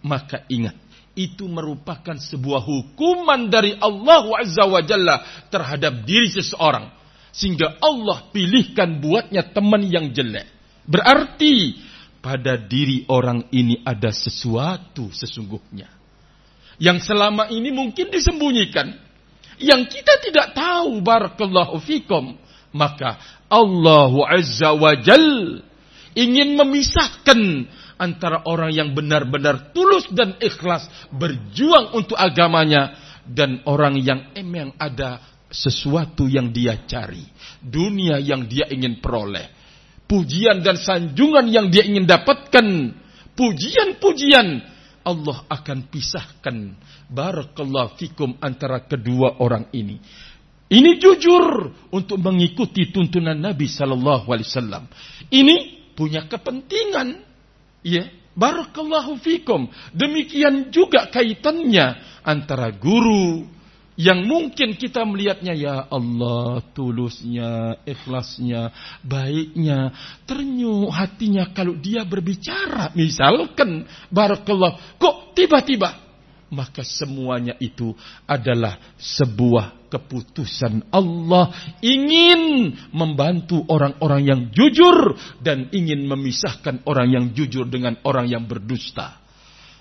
maka ingat itu merupakan sebuah hukuman dari Allah Azza wa Jalla terhadap diri seseorang. sehingga Allah pilihkan buatnya teman yang jelek. Berarti pada diri orang ini ada sesuatu sesungguhnya. Yang selama ini mungkin disembunyikan. Yang kita tidak tahu barakallahu fikum. Maka Allah Azza wa Jal ingin memisahkan antara orang yang benar-benar tulus dan ikhlas berjuang untuk agamanya dan orang yang emang ada sesuatu yang dia cari, dunia yang dia ingin peroleh, pujian dan sanjungan yang dia ingin dapatkan, pujian-pujian Allah akan pisahkan barakallahu fikum antara kedua orang ini. Ini jujur untuk mengikuti tuntunan Nabi sallallahu alaihi wasallam. Ini punya kepentingan Ya, barakallahu fikum. Demikian juga kaitannya antara guru yang mungkin kita melihatnya ya Allah tulusnya, ikhlasnya, baiknya, ternyuh hatinya kalau dia berbicara misalkan barakallah kok tiba-tiba maka semuanya itu adalah sebuah keputusan Allah ingin membantu orang-orang yang jujur dan ingin memisahkan orang yang jujur dengan orang yang berdusta.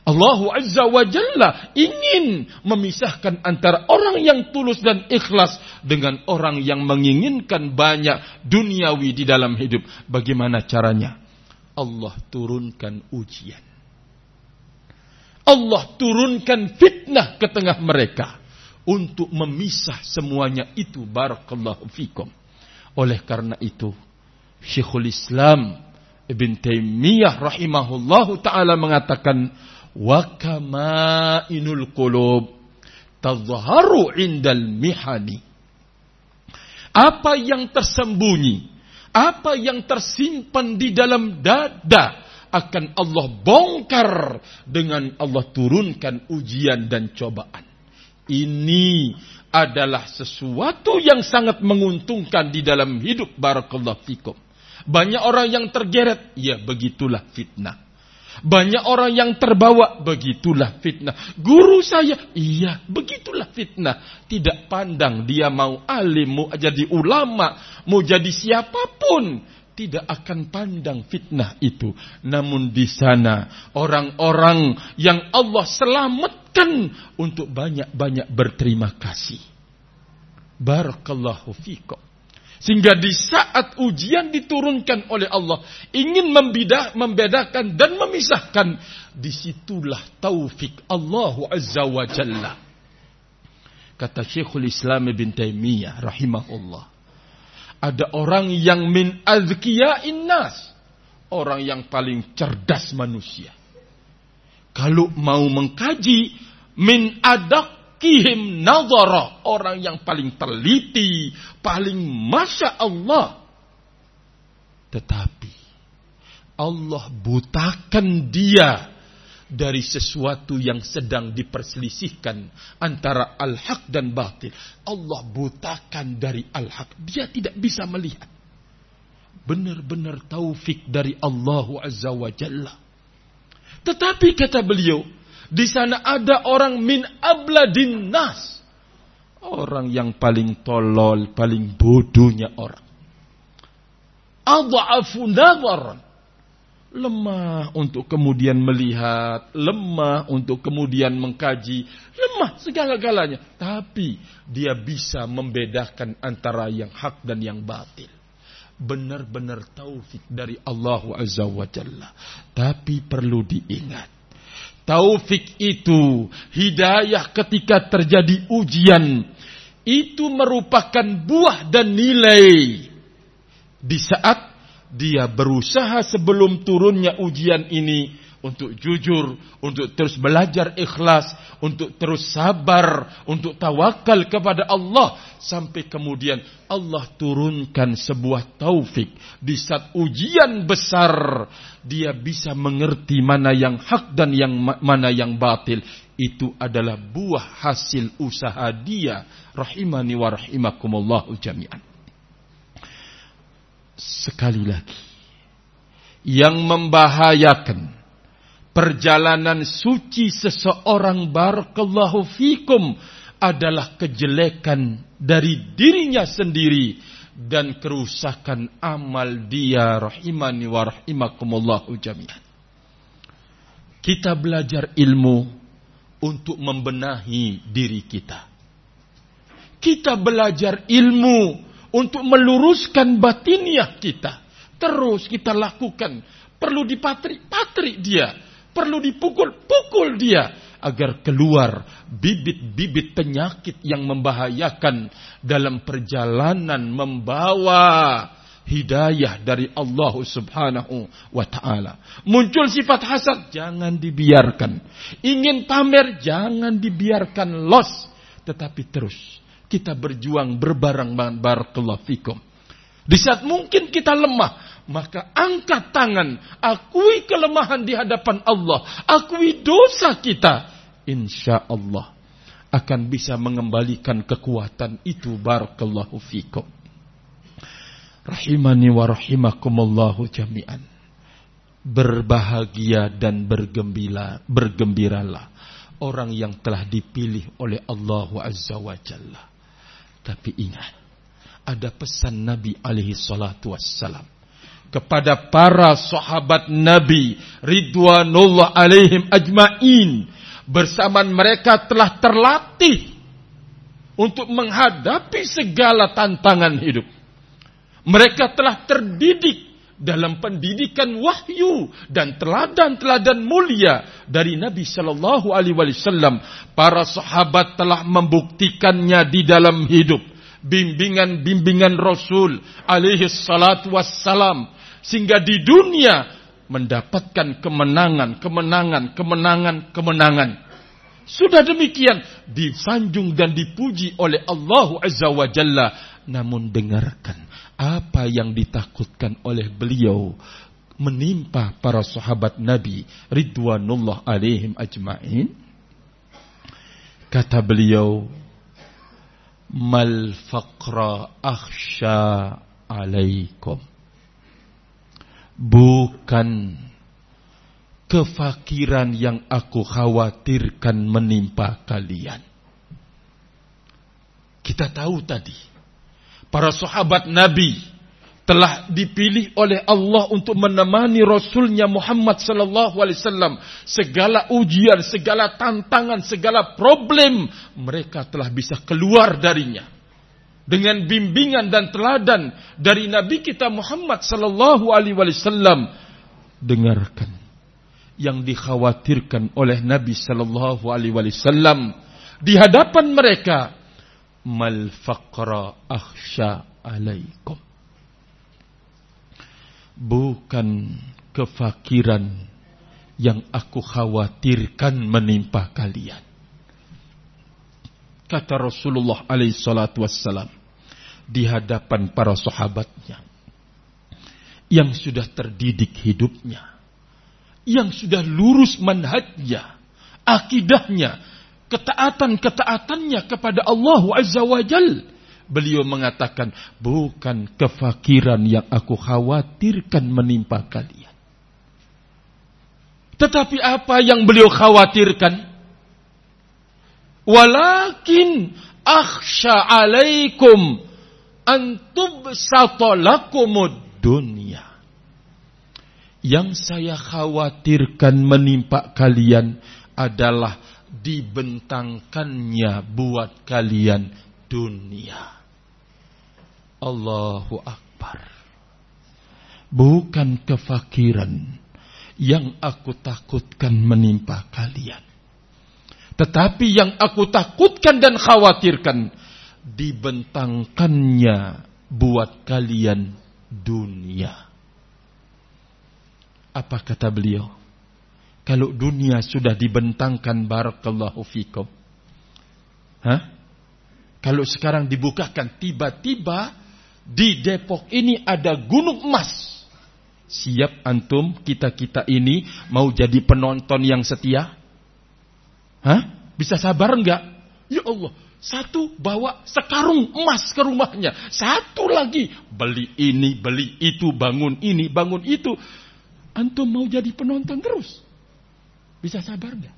Allah Azza wa Jalla ingin memisahkan antara orang yang tulus dan ikhlas dengan orang yang menginginkan banyak duniawi di dalam hidup. Bagaimana caranya? Allah turunkan ujian. Allah turunkan fitnah ke tengah mereka untuk memisah semuanya itu barakallahu fikum. Oleh karena itu Syekhul Islam Ibn Taimiyah rahimahullahu taala mengatakan wa qulub tadhharu indal mihani. Apa yang tersembunyi, apa yang tersimpan di dalam dada akan Allah bongkar dengan Allah turunkan ujian dan cobaan. Ini adalah sesuatu yang sangat menguntungkan di dalam hidup barakallahu fikum. Banyak orang yang tergeret, ya begitulah fitnah. Banyak orang yang terbawa, begitulah fitnah. Guru saya, iya, begitulah fitnah. Tidak pandang dia mau alim, mau jadi ulama, mau jadi siapa pun tidak akan pandang fitnah itu. Namun di sana orang-orang yang Allah selamatkan untuk banyak-banyak berterima kasih. Barakallahu fikum. Sehingga di saat ujian diturunkan oleh Allah ingin membedah, membedakan dan memisahkan, di situlah taufik Allah Azza wa Jalla. Kata Syekhul Islam Ibn Taimiyah rahimahullah ada orang yang min azkiya'in nas. Orang yang paling cerdas manusia. Kalau mau mengkaji min adakihim nadhara. Orang yang paling teliti, paling masya Allah. Tetapi Allah butakan dia dari sesuatu yang sedang diperselisihkan antara al-haq dan batil. Allah butakan dari al-haq. Dia tidak bisa melihat. Benar-benar taufik dari Allah Azza wa Jalla. Tetapi kata beliau, di sana ada orang min abladin nas. Orang yang paling tolol, paling bodohnya orang. Adha'afu nadharan lemah untuk kemudian melihat, lemah untuk kemudian mengkaji, lemah segala-galanya. Tapi dia bisa membedakan antara yang hak dan yang batil. Benar-benar taufik dari Allah Azza wa Jalla. Tapi perlu diingat. Taufik itu, hidayah ketika terjadi ujian, itu merupakan buah dan nilai. Di saat dia berusaha sebelum turunnya ujian ini untuk jujur, untuk terus belajar ikhlas, untuk terus sabar, untuk tawakal kepada Allah. Sampai kemudian Allah turunkan sebuah taufik. Di saat ujian besar dia bisa mengerti mana yang hak dan yang mana yang batil. Itu adalah buah hasil usaha dia. Rahimani wa rahimakumullah jami'an. Sekali lagi yang membahayakan perjalanan suci seseorang barakallahu fikum adalah kejelekan dari dirinya sendiri dan kerusakan amal dia rahimani wa rahimakumullahu jami'an. Kita belajar ilmu untuk membenahi diri kita. Kita belajar ilmu untuk meluruskan batiniah kita. Terus kita lakukan. Perlu dipatri-patri dia. Perlu dipukul-pukul dia. Agar keluar bibit-bibit penyakit yang membahayakan dalam perjalanan membawa hidayah dari Allah Subhanahu wa taala. Muncul sifat hasad, jangan dibiarkan. Ingin pamer, jangan dibiarkan los, tetapi terus kita berjuang berbareng barakallahu fikum. Di saat mungkin kita lemah, maka angkat tangan, akui kelemahan di hadapan Allah, akui dosa kita. Insya Allah akan bisa mengembalikan kekuatan itu barakallahu fikum rahimani wa rahimakumullahu jami'an. Berbahagia dan bergembira, bergembiralah orang yang telah dipilih oleh Allah Azza wa Jalla. Tapi ingat, ada pesan Nabi alaihi salatu wassalam kepada para sahabat Nabi ridwanullah alaihim ajmain bersamaan mereka telah terlatih untuk menghadapi segala tantangan hidup mereka telah terdidik dalam pendidikan wahyu dan teladan-teladan mulia dari Nabi Shallallahu Alaihi Wasallam. Para sahabat telah membuktikannya di dalam hidup. Bimbingan-bimbingan Rasul alaihi salatu wassalam. Sehingga di dunia mendapatkan kemenangan, kemenangan, kemenangan, kemenangan. Sudah demikian disanjung dan dipuji oleh Allah Azza wa Jalla. Namun dengarkan apa yang ditakutkan oleh beliau menimpa para sahabat Nabi Ridwanullah alaihim ajma'in kata beliau mal faqra akhsha alaikum bukan kefakiran yang aku khawatirkan menimpa kalian. Kita tahu tadi Para sahabat Nabi telah dipilih oleh Allah untuk menemani Rasulnya Muhammad sallallahu alaihi wasallam. Segala ujian, segala tantangan, segala problem mereka telah bisa keluar darinya dengan bimbingan dan teladan dari Nabi kita Muhammad sallallahu alaihi wasallam. Dengarkan yang dikhawatirkan oleh Nabi sallallahu alaihi wasallam di hadapan mereka. Mal faqra akhsha alaikum. Bukan kefakiran yang aku khawatirkan menimpa kalian. Kata Rasulullah alaihi salatu wassalam di hadapan para sahabatnya yang sudah terdidik hidupnya yang sudah lurus manhajnya akidahnya ketaatan-ketaatannya kepada Allah Azza wa Jal. Beliau mengatakan, bukan kefakiran yang aku khawatirkan menimpa kalian. Tetapi apa yang beliau khawatirkan? Walakin akhsha alaikum antub satolakumud dunia. Yang saya khawatirkan menimpa kalian adalah dibentangkannya buat kalian dunia. Allahu Akbar. Bukan kefakiran yang aku takutkan menimpa kalian. Tetapi yang aku takutkan dan khawatirkan dibentangkannya buat kalian dunia. Apa kata beliau? Kalau dunia sudah dibentangkan barakallahu fikum. Hah? Kalau sekarang dibukakan tiba-tiba di Depok ini ada gunung emas. Siap antum kita-kita ini mau jadi penonton yang setia? Hah? Bisa sabar enggak? Ya Allah, satu bawa sekarung emas ke rumahnya. Satu lagi beli ini, beli itu, bangun ini, bangun itu. Antum mau jadi penonton terus? Bisa sabar nggak?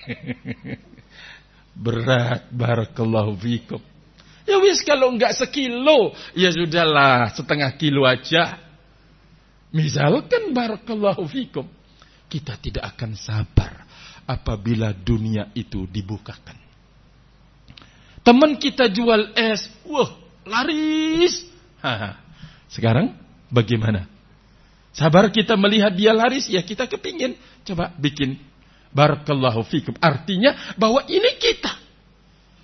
Berat barakallahu fikum. Ya wis kalau enggak sekilo, ya sudahlah setengah kilo aja. Misalkan barakallahu fikum, kita tidak akan sabar apabila dunia itu dibukakan. Teman kita jual es, wah laris. Haha. Sekarang bagaimana? Sabar kita melihat dia laris, ya kita kepingin. Coba bikin barakallahu fikum. Artinya bahwa ini kita.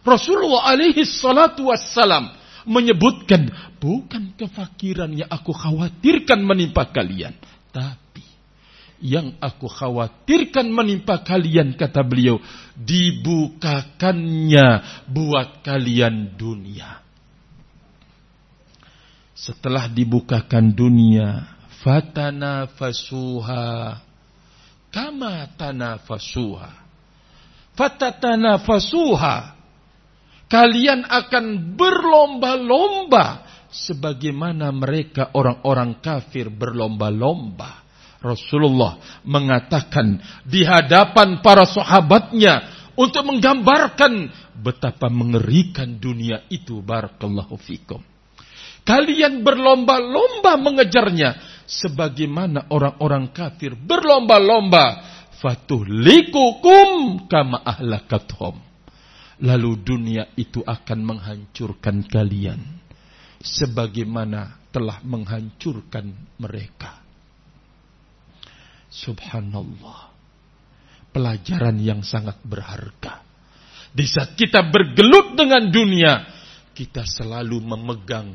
Rasulullah alaihi salatu wassalam menyebutkan bukan kefakiran yang aku khawatirkan menimpa kalian, tapi yang aku khawatirkan menimpa kalian kata beliau dibukakannya buat kalian dunia. Setelah dibukakan dunia, fatana fasuha kama tanafasuha fatatanafasuha kalian akan berlomba-lomba sebagaimana mereka orang-orang kafir berlomba-lomba. Rasulullah mengatakan di hadapan para sahabatnya untuk menggambarkan betapa mengerikan dunia itu barakallahu fikum. Kalian berlomba-lomba mengejarnya sebagaimana orang-orang kafir berlomba-lomba fatuhlikukum kama ahlakathum lalu dunia itu akan menghancurkan kalian sebagaimana telah menghancurkan mereka. Subhanallah. Pelajaran yang sangat berharga. Di saat kita bergelut dengan dunia, kita selalu memegang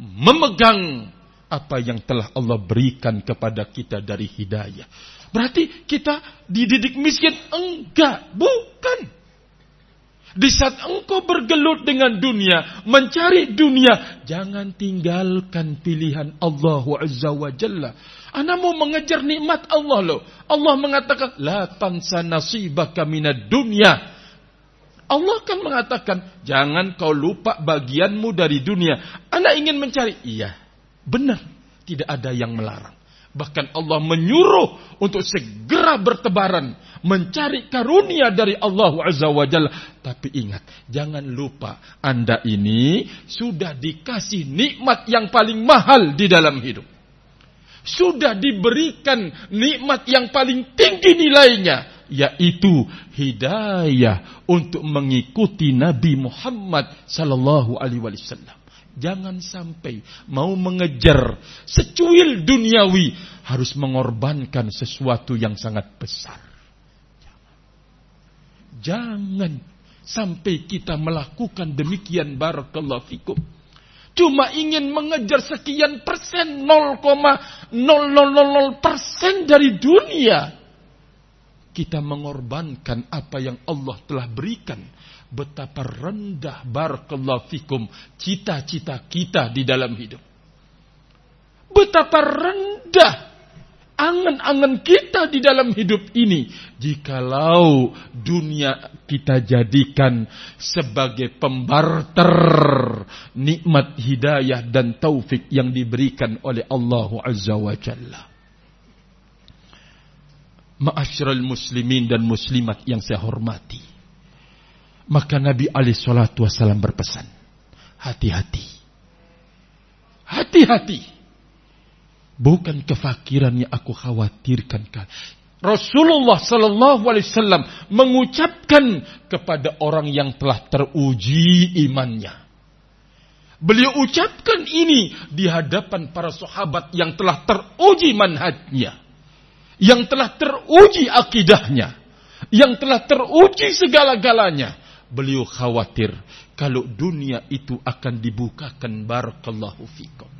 memegang apa yang telah Allah berikan kepada kita dari hidayah. Berarti kita dididik miskin? Enggak, bukan. Di saat engkau bergelut dengan dunia, mencari dunia, jangan tinggalkan pilihan Allah Azza wa Jalla. Anda mau mengejar nikmat Allah loh. Allah mengatakan, La tansa nasibaka minad dunia. Allah kan mengatakan, jangan kau lupa bagianmu dari dunia. Anda ingin mencari? Iya, benar. Tidak ada yang melarang. Bahkan Allah menyuruh untuk segera bertebaran. Mencari karunia dari Allah Azza wa Jalla. Tapi ingat, jangan lupa Anda ini sudah dikasih nikmat yang paling mahal di dalam hidup. Sudah diberikan nikmat yang paling tinggi nilainya. Yaitu hidayah untuk mengikuti Nabi Muhammad Sallallahu Alaihi Wasallam. Jangan sampai mau mengejar secuil duniawi harus mengorbankan sesuatu yang sangat besar. Jangan sampai kita melakukan demikian barakallahu fikum. Cuma ingin mengejar sekian persen 0,0000 persen dari dunia. Kita mengorbankan apa yang Allah telah berikan betapa rendah barakallahu fikum cita-cita kita di dalam hidup. Betapa rendah angan-angan kita di dalam hidup ini jikalau dunia kita jadikan sebagai pembarter nikmat hidayah dan taufik yang diberikan oleh Allah Azza wa Jalla. Ma'asyiral muslimin dan muslimat yang saya hormati. Maka Nabi alaihi salatu wasallam berpesan, hati-hati. Hati-hati. Bukan kefakiran yang aku khawatirkan kan. Rasulullah sallallahu alaihi wasallam mengucapkan kepada orang yang telah teruji imannya. Beliau ucapkan ini di hadapan para sahabat yang telah teruji manhajnya. Yang telah teruji akidahnya. Yang telah teruji segala-galanya beliau khawatir kalau dunia itu akan dibukakan barakallahu fikum.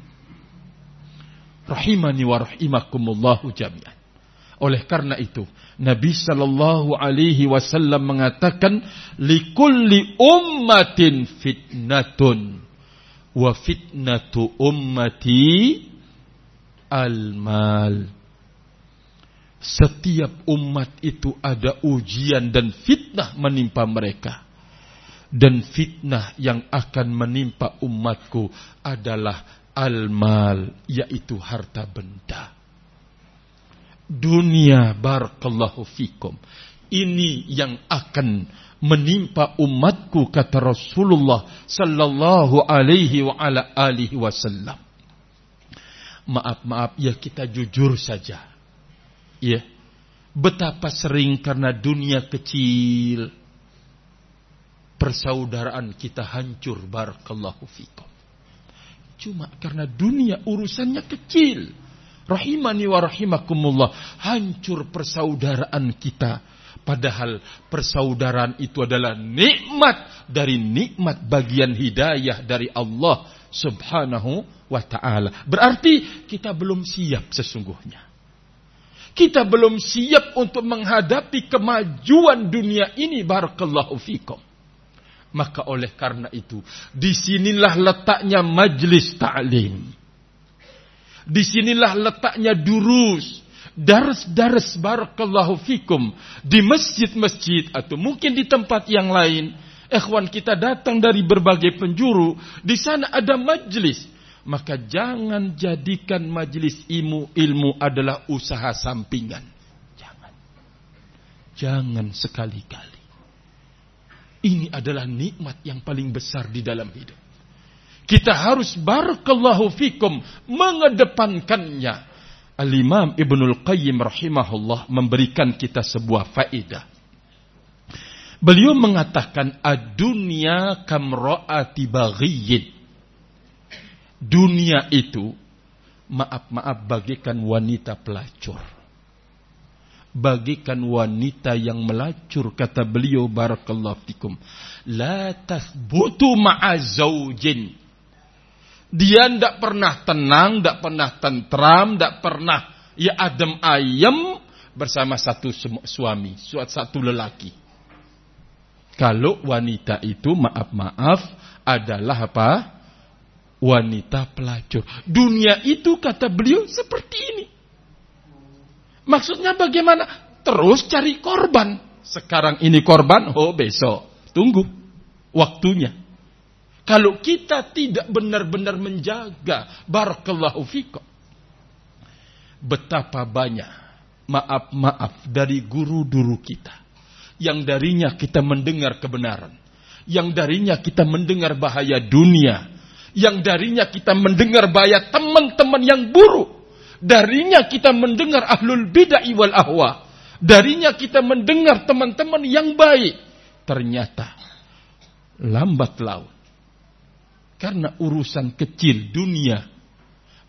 Rahimani wa rahimakumullahu jami'an. Oleh karena itu, Nabi sallallahu alaihi wasallam mengatakan likulli ummatin fitnatun wa fitnatu ummati al-mal. Setiap umat itu ada ujian dan fitnah menimpa mereka dan fitnah yang akan menimpa umatku adalah al-mal yaitu harta benda. Dunia barakallahu fikum Ini yang akan menimpa umatku kata Rasulullah sallallahu alaihi wa ala alihi wasallam. Maaf, maaf ya kita jujur saja. Ya. Betapa sering karena dunia kecil persaudaraan kita hancur barakallahu fikum. Cuma karena dunia urusannya kecil. Rahimani wa rahimakumullah. Hancur persaudaraan kita. Padahal persaudaraan itu adalah nikmat dari nikmat bagian hidayah dari Allah subhanahu wa ta'ala. Berarti kita belum siap sesungguhnya. Kita belum siap untuk menghadapi kemajuan dunia ini. Barakallahu fikum. Maka oleh karena itu, di sinilah letaknya majlis ta'lim. Di sinilah letaknya durus. Daras-daras barakallahu fikum. Di masjid-masjid atau mungkin di tempat yang lain. Ikhwan kita datang dari berbagai penjuru. Di sana ada majlis. Maka jangan jadikan majlis ilmu ilmu adalah usaha sampingan. Jangan. Jangan sekali-kali. Ini adalah nikmat yang paling besar di dalam hidup. Kita harus barakallahu fikum mengedepankannya. Al-Imam Ibnul Qayyim rahimahullah memberikan kita sebuah faedah. Beliau mengatakan ad-dunya kamra'ati baghiyin. Dunia itu maaf-maaf bagikan wanita pelacur bagikan wanita yang melacur kata beliau barakallahu fikum. La tasbutu ma'a zaujin dia ndak pernah tenang ndak pernah tentram ndak pernah ya adem ayem bersama satu suami satu lelaki. Kalau wanita itu maaf-maaf adalah apa? Wanita pelacur. Dunia itu kata beliau seperti ini Maksudnya bagaimana? Terus cari korban. Sekarang ini korban, oh besok. Tunggu waktunya. Kalau kita tidak benar-benar menjaga barakallahu fikum. Betapa banyak maaf-maaf dari guru-guru kita. Yang darinya kita mendengar kebenaran. Yang darinya kita mendengar bahaya dunia. Yang darinya kita mendengar bahaya teman-teman yang buruk Darinya kita mendengar ahlul bid'ah wal ahwa. Darinya kita mendengar teman-teman yang baik. Ternyata lambat laun. Karena urusan kecil dunia.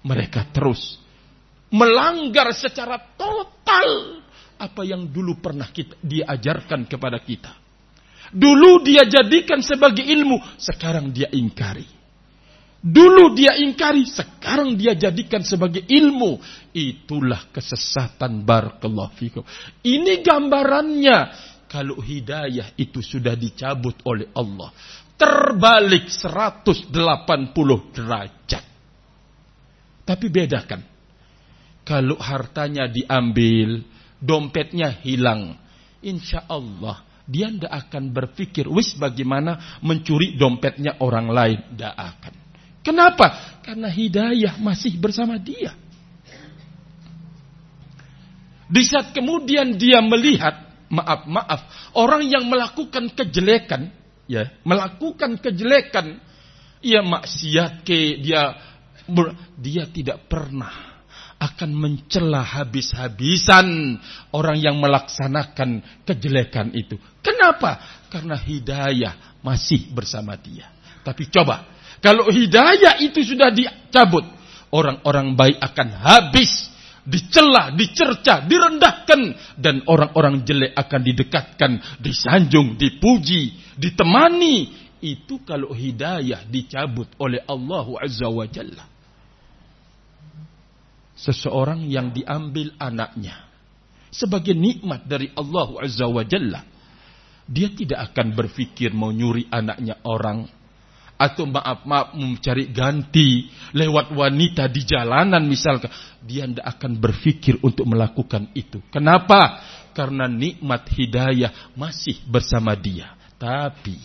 Mereka terus melanggar secara total apa yang dulu pernah kita, diajarkan kepada kita. Dulu dia jadikan sebagai ilmu, sekarang dia ingkari. Dulu dia ingkari, sekarang dia jadikan sebagai ilmu. Itulah kesesatan barakallahu fikum. Ini gambarannya. Kalau hidayah itu sudah dicabut oleh Allah. Terbalik 180 derajat. Tapi bedakan. Kalau hartanya diambil, dompetnya hilang. Insya Allah dia tidak akan berpikir, wis bagaimana mencuri dompetnya orang lain. Tidak akan. Kenapa? Karena hidayah masih bersama dia. Di saat kemudian dia melihat, maaf, maaf, orang yang melakukan kejelekan, ya, melakukan kejelekan, ia maksiat ke dia dia tidak pernah akan mencela habis-habisan orang yang melaksanakan kejelekan itu. Kenapa? Karena hidayah masih bersama dia. Tapi coba kalau hidayah itu sudah dicabut, orang-orang baik akan habis, dicela, dicerca, direndahkan dan orang-orang jelek akan didekatkan, disanjung, dipuji, ditemani. Itu kalau hidayah dicabut oleh Allah Azza wa Jalla. Seseorang yang diambil anaknya sebagai nikmat dari Allah Azza wa Jalla. Dia tidak akan berpikir mau nyuri anaknya orang atau maaf-maaf mencari ganti lewat wanita di jalanan misalkan. Dia tidak akan berpikir untuk melakukan itu. Kenapa? Karena nikmat hidayah masih bersama dia. Tapi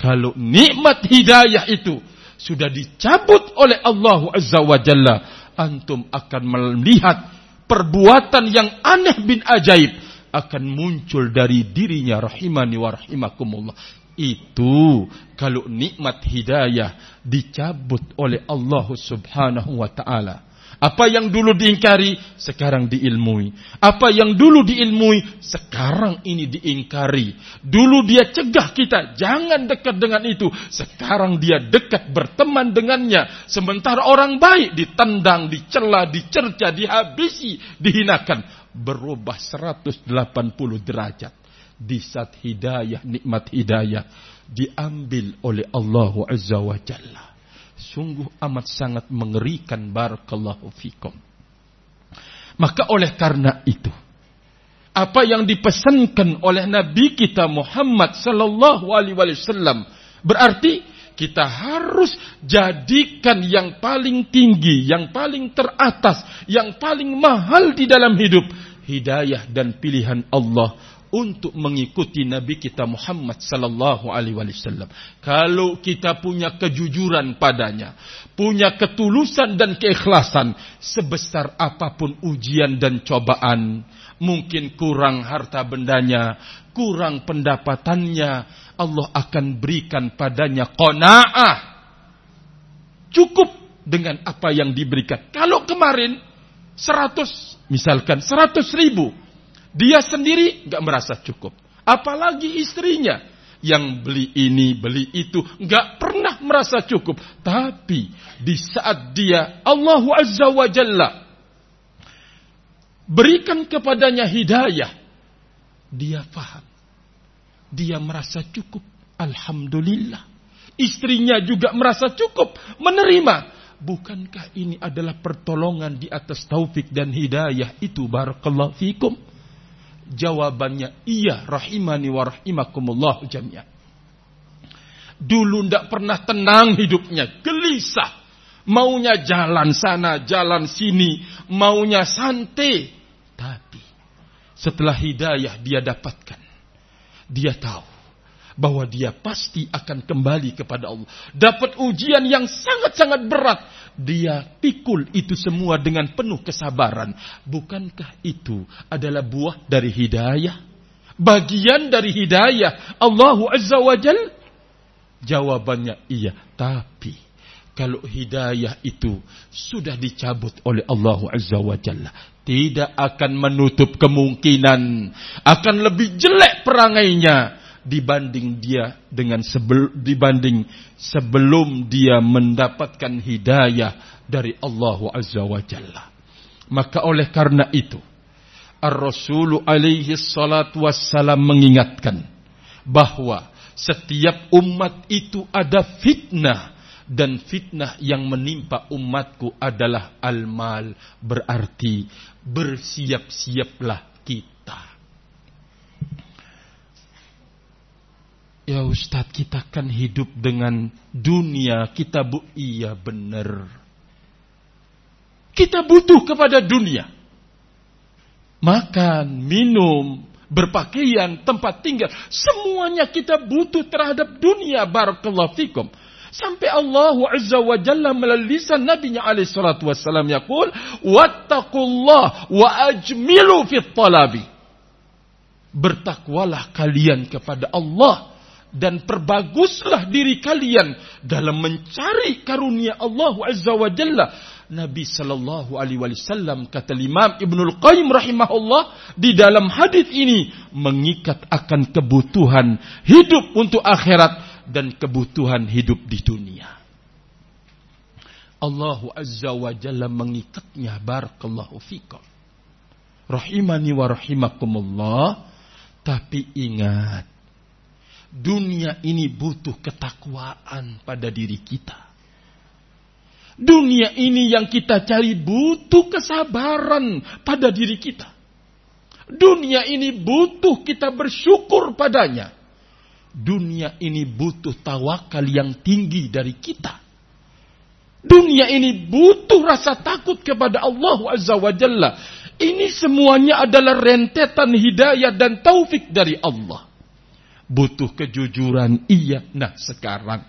kalau nikmat hidayah itu sudah dicabut oleh Allah Azza wa Jalla antum akan melihat perbuatan yang aneh bin ajaib akan muncul dari dirinya rahimani wa rahimakumullah. Itu kalau nikmat hidayah dicabut oleh Allah Subhanahu wa taala. Apa yang dulu diingkari, sekarang diilmui. Apa yang dulu diilmui, sekarang ini diingkari. Dulu dia cegah kita, jangan dekat dengan itu. Sekarang dia dekat berteman dengannya. Sementara orang baik ditendang, dicela, dicerca, dihabisi, dihinakan. Berubah 180 derajat. Di saat hidayah, nikmat hidayah diambil oleh Allah Azza wa Jalla sungguh amat sangat mengerikan barakallahu fikum. Maka oleh karena itu, apa yang dipesankan oleh Nabi kita Muhammad sallallahu alaihi wasallam berarti kita harus jadikan yang paling tinggi, yang paling teratas, yang paling mahal di dalam hidup hidayah dan pilihan Allah untuk mengikuti Nabi kita Muhammad sallallahu alaihi wasallam. Kalau kita punya kejujuran padanya, punya ketulusan dan keikhlasan sebesar apa pun ujian dan cobaan, mungkin kurang harta bendanya, kurang pendapatannya, Allah akan berikan padanya qanaah. Cukup dengan apa yang diberikan. Kalau kemarin 100 misalkan 100 ribu dia sendiri nggak merasa cukup. Apalagi istrinya yang beli ini, beli itu, nggak pernah merasa cukup. Tapi di saat dia Allah Azza wa Jalla berikan kepadanya hidayah, dia faham. Dia merasa cukup. Alhamdulillah. Istrinya juga merasa cukup menerima. Bukankah ini adalah pertolongan di atas taufik dan hidayah itu barakallahu fikum? Jawabannya iya rahimani wa rahimakumullah jami'an. Dulu ndak pernah tenang hidupnya, gelisah. Maunya jalan sana, jalan sini, maunya santai. Tapi setelah hidayah dia dapatkan, dia tahu bahwa dia pasti akan kembali kepada Allah. Dapat ujian yang sangat-sangat berat. Dia pikul itu semua dengan penuh kesabaran. Bukankah itu adalah buah dari hidayah? Bagian dari hidayah Allah Azza wa Jal? Jawabannya iya. Tapi kalau hidayah itu sudah dicabut oleh Allah Azza wa Jalla. Tidak akan menutup kemungkinan. Akan lebih jelek perangainya dibanding dia dengan sebel, dibanding sebelum dia mendapatkan hidayah dari Allah Azza wa Jalla. Maka oleh karena itu Ar-Rasul alaihi salatu wassalam mengingatkan bahwa setiap umat itu ada fitnah dan fitnah yang menimpa umatku adalah al-mal berarti bersiap-siaplah kita Ya Ustadz kita kan hidup dengan dunia kita bu iya benar. Kita butuh kepada dunia. Makan, minum, berpakaian, tempat tinggal. Semuanya kita butuh terhadap dunia. Barakallahu fikum. Sampai Allah Azza wa Jalla melalui lisan Nabi alaihi salatu wassalam yaqul wattaqullah wa ajmilu fit talabi. Bertakwalah kalian kepada Allah dan perbaguslah diri kalian dalam mencari karunia Allah Azza wa Jalla. Nabi sallallahu alaihi wasallam kata Imam Ibnul Qayyim rahimahullah di dalam hadis ini mengikat akan kebutuhan hidup untuk akhirat dan kebutuhan hidup di dunia. Allah Azza wa Jalla mengikatnya barakallahu fikum. Rahimani wa rahimakumullah. Tapi ingat Dunia ini butuh ketakwaan pada diri kita. Dunia ini yang kita cari butuh kesabaran pada diri kita. Dunia ini butuh kita bersyukur padanya. Dunia ini butuh tawakal yang tinggi dari kita. Dunia ini butuh rasa takut kepada Allah Azza wa Jalla. Ini semuanya adalah rentetan hidayah dan taufik dari Allah butuh kejujuran. Iya, nah sekarang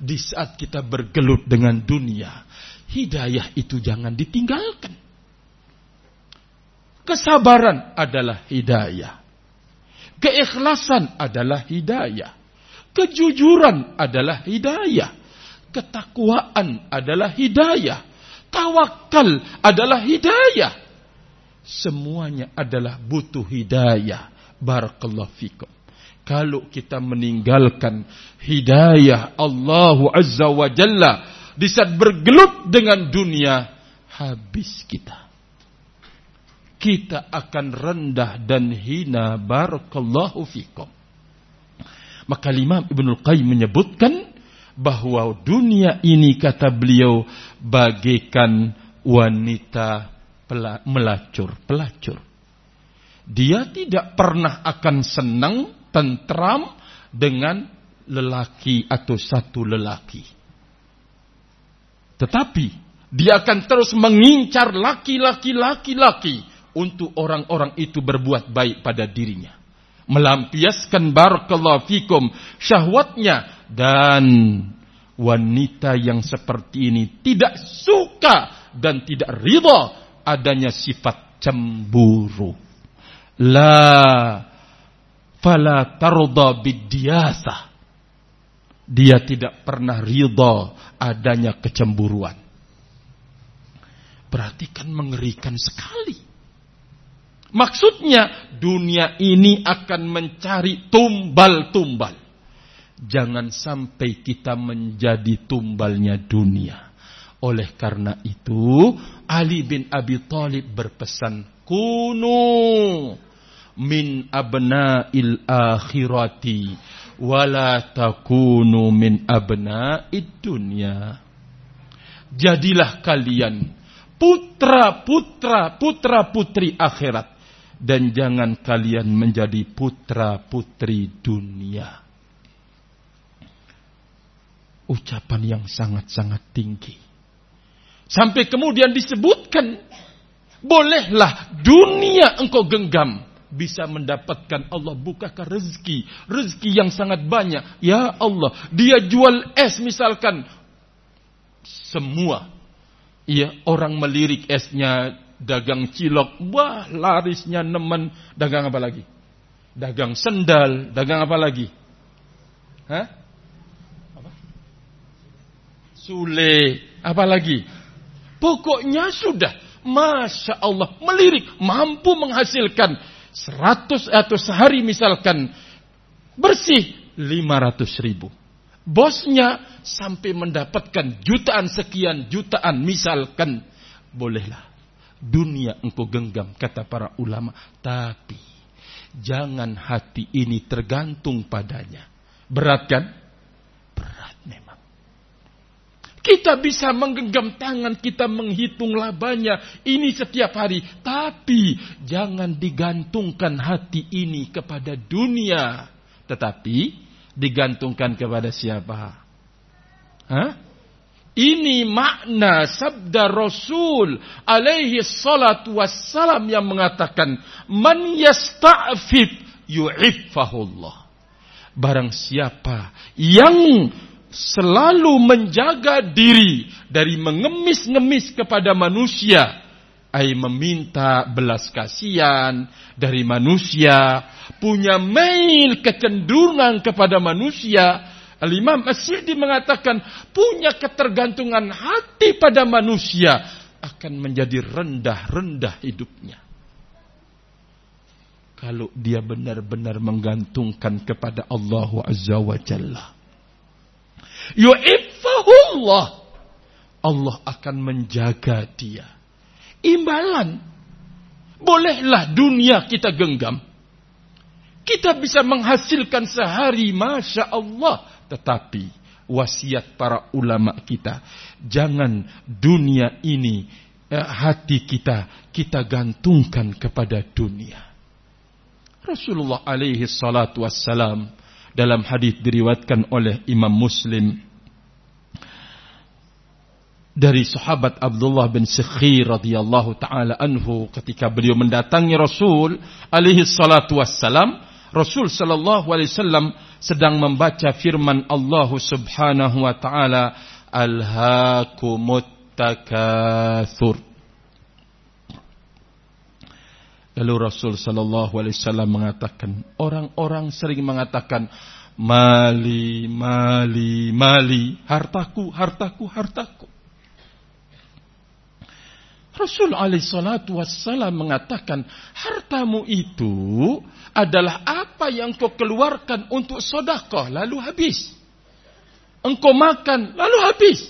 di saat kita bergelut dengan dunia, hidayah itu jangan ditinggalkan. Kesabaran adalah hidayah. Keikhlasan adalah hidayah. Kejujuran adalah hidayah. Ketakwaan adalah hidayah. Tawakal adalah hidayah. Semuanya adalah butuh hidayah. Barakallahu fikum. Kalau kita meninggalkan hidayah Allah Azza wa Jalla di saat bergelut dengan dunia, habis kita kita akan rendah dan hina barakallahu fikum. Maka Imam Ibnu Qayyim menyebutkan bahwa dunia ini kata beliau bagaikan wanita melacur, pelacur. Dia tidak pernah akan senang, tentram dengan lelaki atau satu lelaki. Tetapi dia akan terus mengincar laki-laki laki-laki untuk orang-orang itu berbuat baik pada dirinya. Melampiaskan barakallahu fikum syahwatnya dan wanita yang seperti ini tidak suka dan tidak ridha adanya sifat cemburu. La fala tarda bidiasa. Dia tidak pernah ridha adanya kecemburuan. Perhatikan mengerikan sekali. Maksudnya dunia ini akan mencari tumbal-tumbal. Jangan sampai kita menjadi tumbalnya dunia. Oleh karena itu, Ali bin Abi Thalib berpesan, "Kunu min abna'il akhirati wala takunu min abna'id dunya." Jadilah kalian putra-putra putra-putri akhirat dan jangan kalian menjadi putra-putri dunia. Ucapan yang sangat-sangat tinggi. Sampai kemudian disebutkan, bolehlah dunia engkau genggam bisa mendapatkan Allah bukakan rezeki, rezeki yang sangat banyak. Ya Allah, dia jual es misalkan semua. Iya, orang melirik esnya dagang cilok, wah larisnya nemen. Dagang apa lagi? Dagang sendal, dagang apa lagi? Hah? Apa? Sule, apa lagi? Pokoknya sudah, Masya Allah, melirik, mampu menghasilkan 100 atau sehari misalkan bersih 500 ribu. Bosnya sampai mendapatkan jutaan sekian jutaan misalkan bolehlah dunia engkau genggam, kata para ulama. Tapi jangan hati ini tergantung padanya. Berat kan? Berat memang. Kita bisa menggenggam tangan, kita menghitung labanya ini setiap hari. Tapi jangan digantungkan hati ini kepada dunia. Tetapi digantungkan kepada siapa? Hah? Ini makna sabda Rasul alaihi salatu wassalam yang mengatakan man yasta'fif yu'iffahullah. Barang siapa yang selalu menjaga diri dari mengemis-ngemis kepada manusia, ay meminta belas kasihan dari manusia, punya mail kecenderungan kepada manusia, Al-Imam As-Syi'di mengatakan punya ketergantungan hati pada manusia akan menjadi rendah-rendah hidupnya. Kalau dia benar-benar menggantungkan kepada Allah Azza wa Jalla. Yu'ifahullah. Allah akan menjaga dia. Imbalan. Bolehlah dunia kita genggam. Kita bisa menghasilkan sehari, Masya Allah. Tetapi wasiat para ulama kita, jangan dunia ini eh, hati kita kita gantungkan kepada dunia. Rasulullah alaihi salatu wassalam dalam hadis diriwatkan oleh Imam Muslim dari sahabat Abdullah bin Sikhir radhiyallahu taala anhu ketika beliau mendatangi Rasul alaihi salatu wassalam Rasul sallallahu alaihi wasallam sedang membaca firman Allah Subhanahu wa taala alhaakumut takatsur Lalu Rasul sallallahu alaihi wasallam mengatakan, orang-orang sering mengatakan mali, mali, mali, hartaku, hartaku, hartaku. Rasul alaihi salatu wassalam mengatakan, hartamu itu adalah apa yang kau keluarkan untuk sodakoh lalu habis. Engkau makan lalu habis.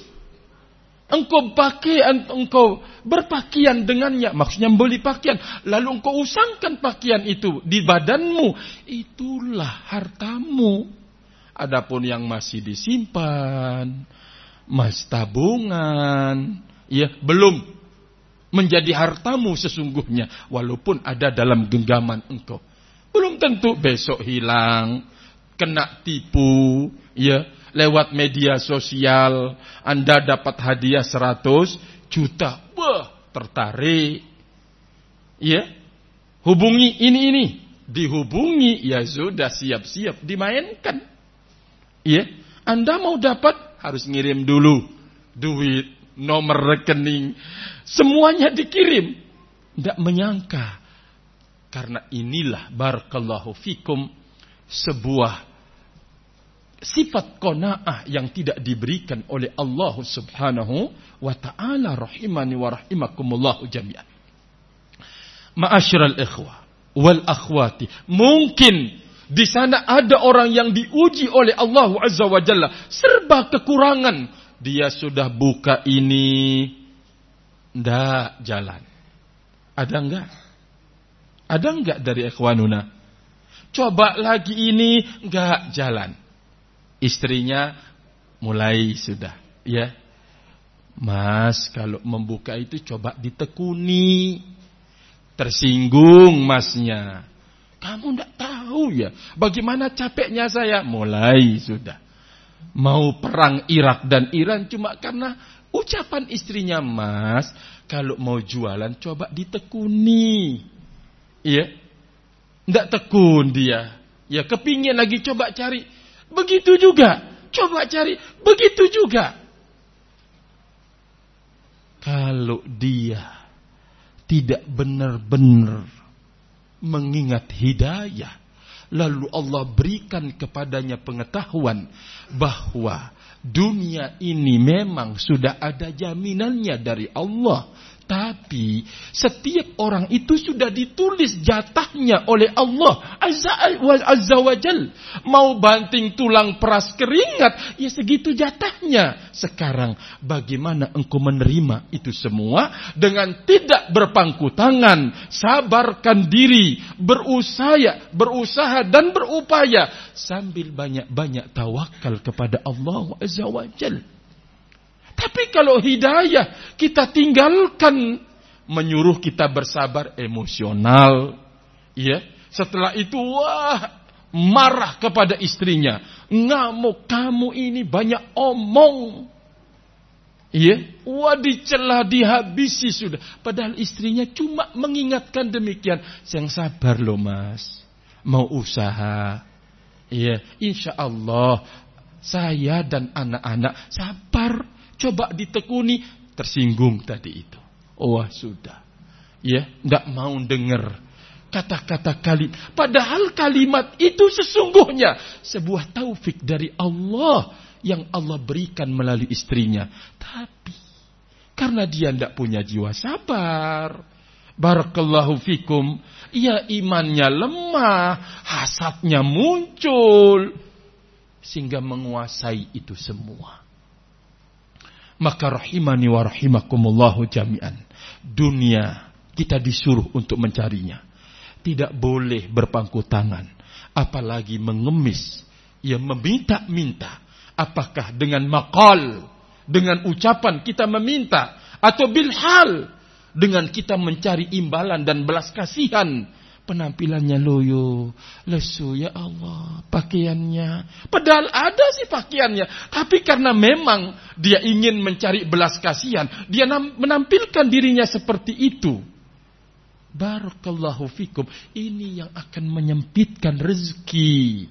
Engkau pakai, engkau berpakaian dengannya. Maksudnya membeli pakaian. Lalu engkau usangkan pakaian itu di badanmu. Itulah hartamu. Adapun yang masih disimpan. Mas tabungan. Ya, belum menjadi hartamu sesungguhnya. Walaupun ada dalam genggaman engkau. Belum tentu besok hilang. Kena tipu. Ya, lewat media sosial, Anda dapat hadiah 100 juta. Wah, tertarik. Ya. Hubungi ini ini. Dihubungi, ya sudah siap-siap dimainkan. Ya. Anda mau dapat harus ngirim dulu duit, nomor rekening, semuanya dikirim. Tidak menyangka. Karena inilah barakallahu fikum sebuah sifat kona'ah yang tidak diberikan oleh Allah subhanahu wa ta'ala rahimani wa rahimakumullahu jami'an. Ma'asyiral ikhwah wal akhwati. Mungkin di sana ada orang yang diuji oleh Allah azza wa jalla. Serba kekurangan. Dia sudah buka ini. Ndak jalan. Ada enggak? Ada enggak dari ikhwanuna? Coba lagi ini enggak jalan istrinya mulai sudah ya. Mas kalau membuka itu coba ditekuni. Tersinggung masnya. Kamu tidak tahu ya. Bagaimana capeknya saya? Mulai sudah. Mau perang Irak dan Iran cuma karena ucapan istrinya Mas. Kalau mau jualan coba ditekuni. Ya tidak tekun dia. Ya kepingin lagi coba cari Begitu juga. Coba cari. Begitu juga. Kalau dia tidak benar-benar mengingat hidayah. Lalu Allah berikan kepadanya pengetahuan bahwa dunia ini memang sudah ada jaminannya dari Allah. Tapi setiap orang itu sudah ditulis jatahnya oleh Allah Azza wa Jal. Mau banting tulang peras keringat, ya segitu jatahnya. Sekarang bagaimana engkau menerima itu semua dengan tidak berpangku tangan, sabarkan diri, berusaha, berusaha dan berupaya sambil banyak-banyak tawakal kepada Allah Azza wa Jal. Tapi kalau hidayah kita tinggalkan menyuruh kita bersabar emosional, ya. Setelah itu wah marah kepada istrinya, ngamuk kamu ini banyak omong. Iya, wah dicela dihabisi sudah. Padahal istrinya cuma mengingatkan demikian. Yang sabar loh mas, mau usaha. Iya, insya Allah saya dan anak-anak sabar Coba ditekuni, tersinggung tadi itu. Oh sudah. Ya, tidak mau dengar kata-kata kalimat. Padahal kalimat itu sesungguhnya sebuah taufik dari Allah yang Allah berikan melalui istrinya. Tapi karena dia tidak punya jiwa sabar, Barakallahu fikum. Ia imannya lemah, hasadnya muncul. Sehingga menguasai itu semua. Maka rahimani wa rahimakumullahu jami'an. Dunia kita disuruh untuk mencarinya. Tidak boleh berpangku tangan. Apalagi mengemis. Ya meminta-minta. Apakah dengan makal. Dengan ucapan kita meminta. Atau bilhal. Dengan kita mencari imbalan dan belas kasihan penampilannya loyo, lesu ya Allah, pakaiannya. Padahal ada sih pakaiannya, tapi karena memang dia ingin mencari belas kasihan, dia menampilkan dirinya seperti itu. Barakallahu fikum. Ini yang akan menyempitkan rezeki.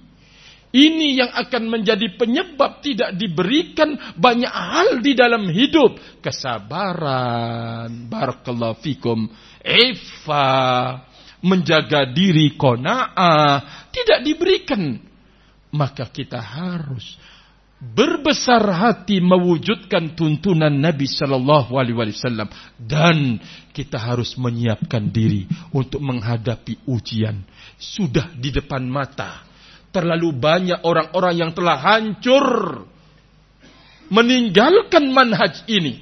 Ini yang akan menjadi penyebab tidak diberikan banyak hal di dalam hidup. Kesabaran. Barakallahu fikum. Ifa menjaga diri kona'ah, tidak diberikan. Maka kita harus berbesar hati mewujudkan tuntunan Nabi Shallallahu Alaihi Wasallam dan kita harus menyiapkan diri untuk menghadapi ujian sudah di depan mata terlalu banyak orang-orang yang telah hancur meninggalkan manhaj ini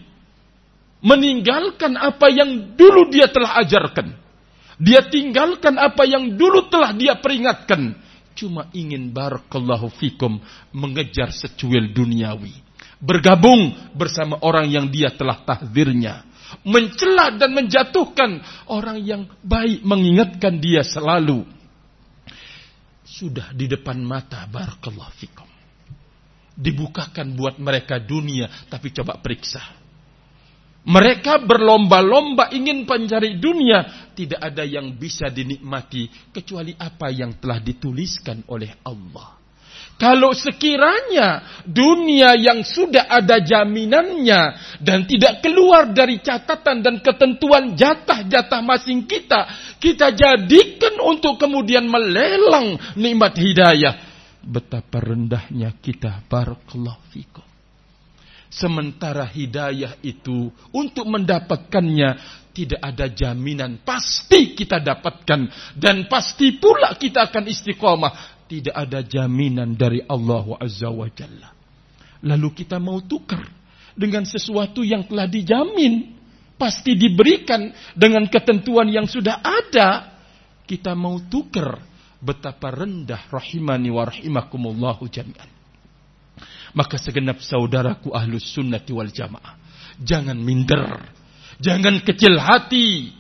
meninggalkan apa yang dulu dia telah ajarkan dia tinggalkan apa yang dulu telah dia peringatkan cuma ingin barakallahu fikum mengejar secuil duniawi. Bergabung bersama orang yang dia telah tahdirnya. Mencela dan menjatuhkan orang yang baik mengingatkan dia selalu. Sudah di depan mata barakallahu fikum. Dibukakan buat mereka dunia tapi coba periksa mereka berlomba-lomba ingin mencari dunia. Tidak ada yang bisa dinikmati kecuali apa yang telah dituliskan oleh Allah. Kalau sekiranya dunia yang sudah ada jaminannya dan tidak keluar dari catatan dan ketentuan jatah-jatah masing kita, kita jadikan untuk kemudian melelang nikmat hidayah. Betapa rendahnya kita barakallahu fikum. Sementara hidayah itu untuk mendapatkannya tidak ada jaminan pasti kita dapatkan dan pasti pula kita akan istiqomah. Tidak ada jaminan dari Allah Azza wa Jalla. Lalu kita mau tukar dengan sesuatu yang telah dijamin. Pasti diberikan dengan ketentuan yang sudah ada. Kita mau tukar betapa rendah rahimani wa rahimakumullahu jami'an. Maka segenap saudaraku ahlus sunnati wal jamaah. Jangan minder. Jangan kecil hati.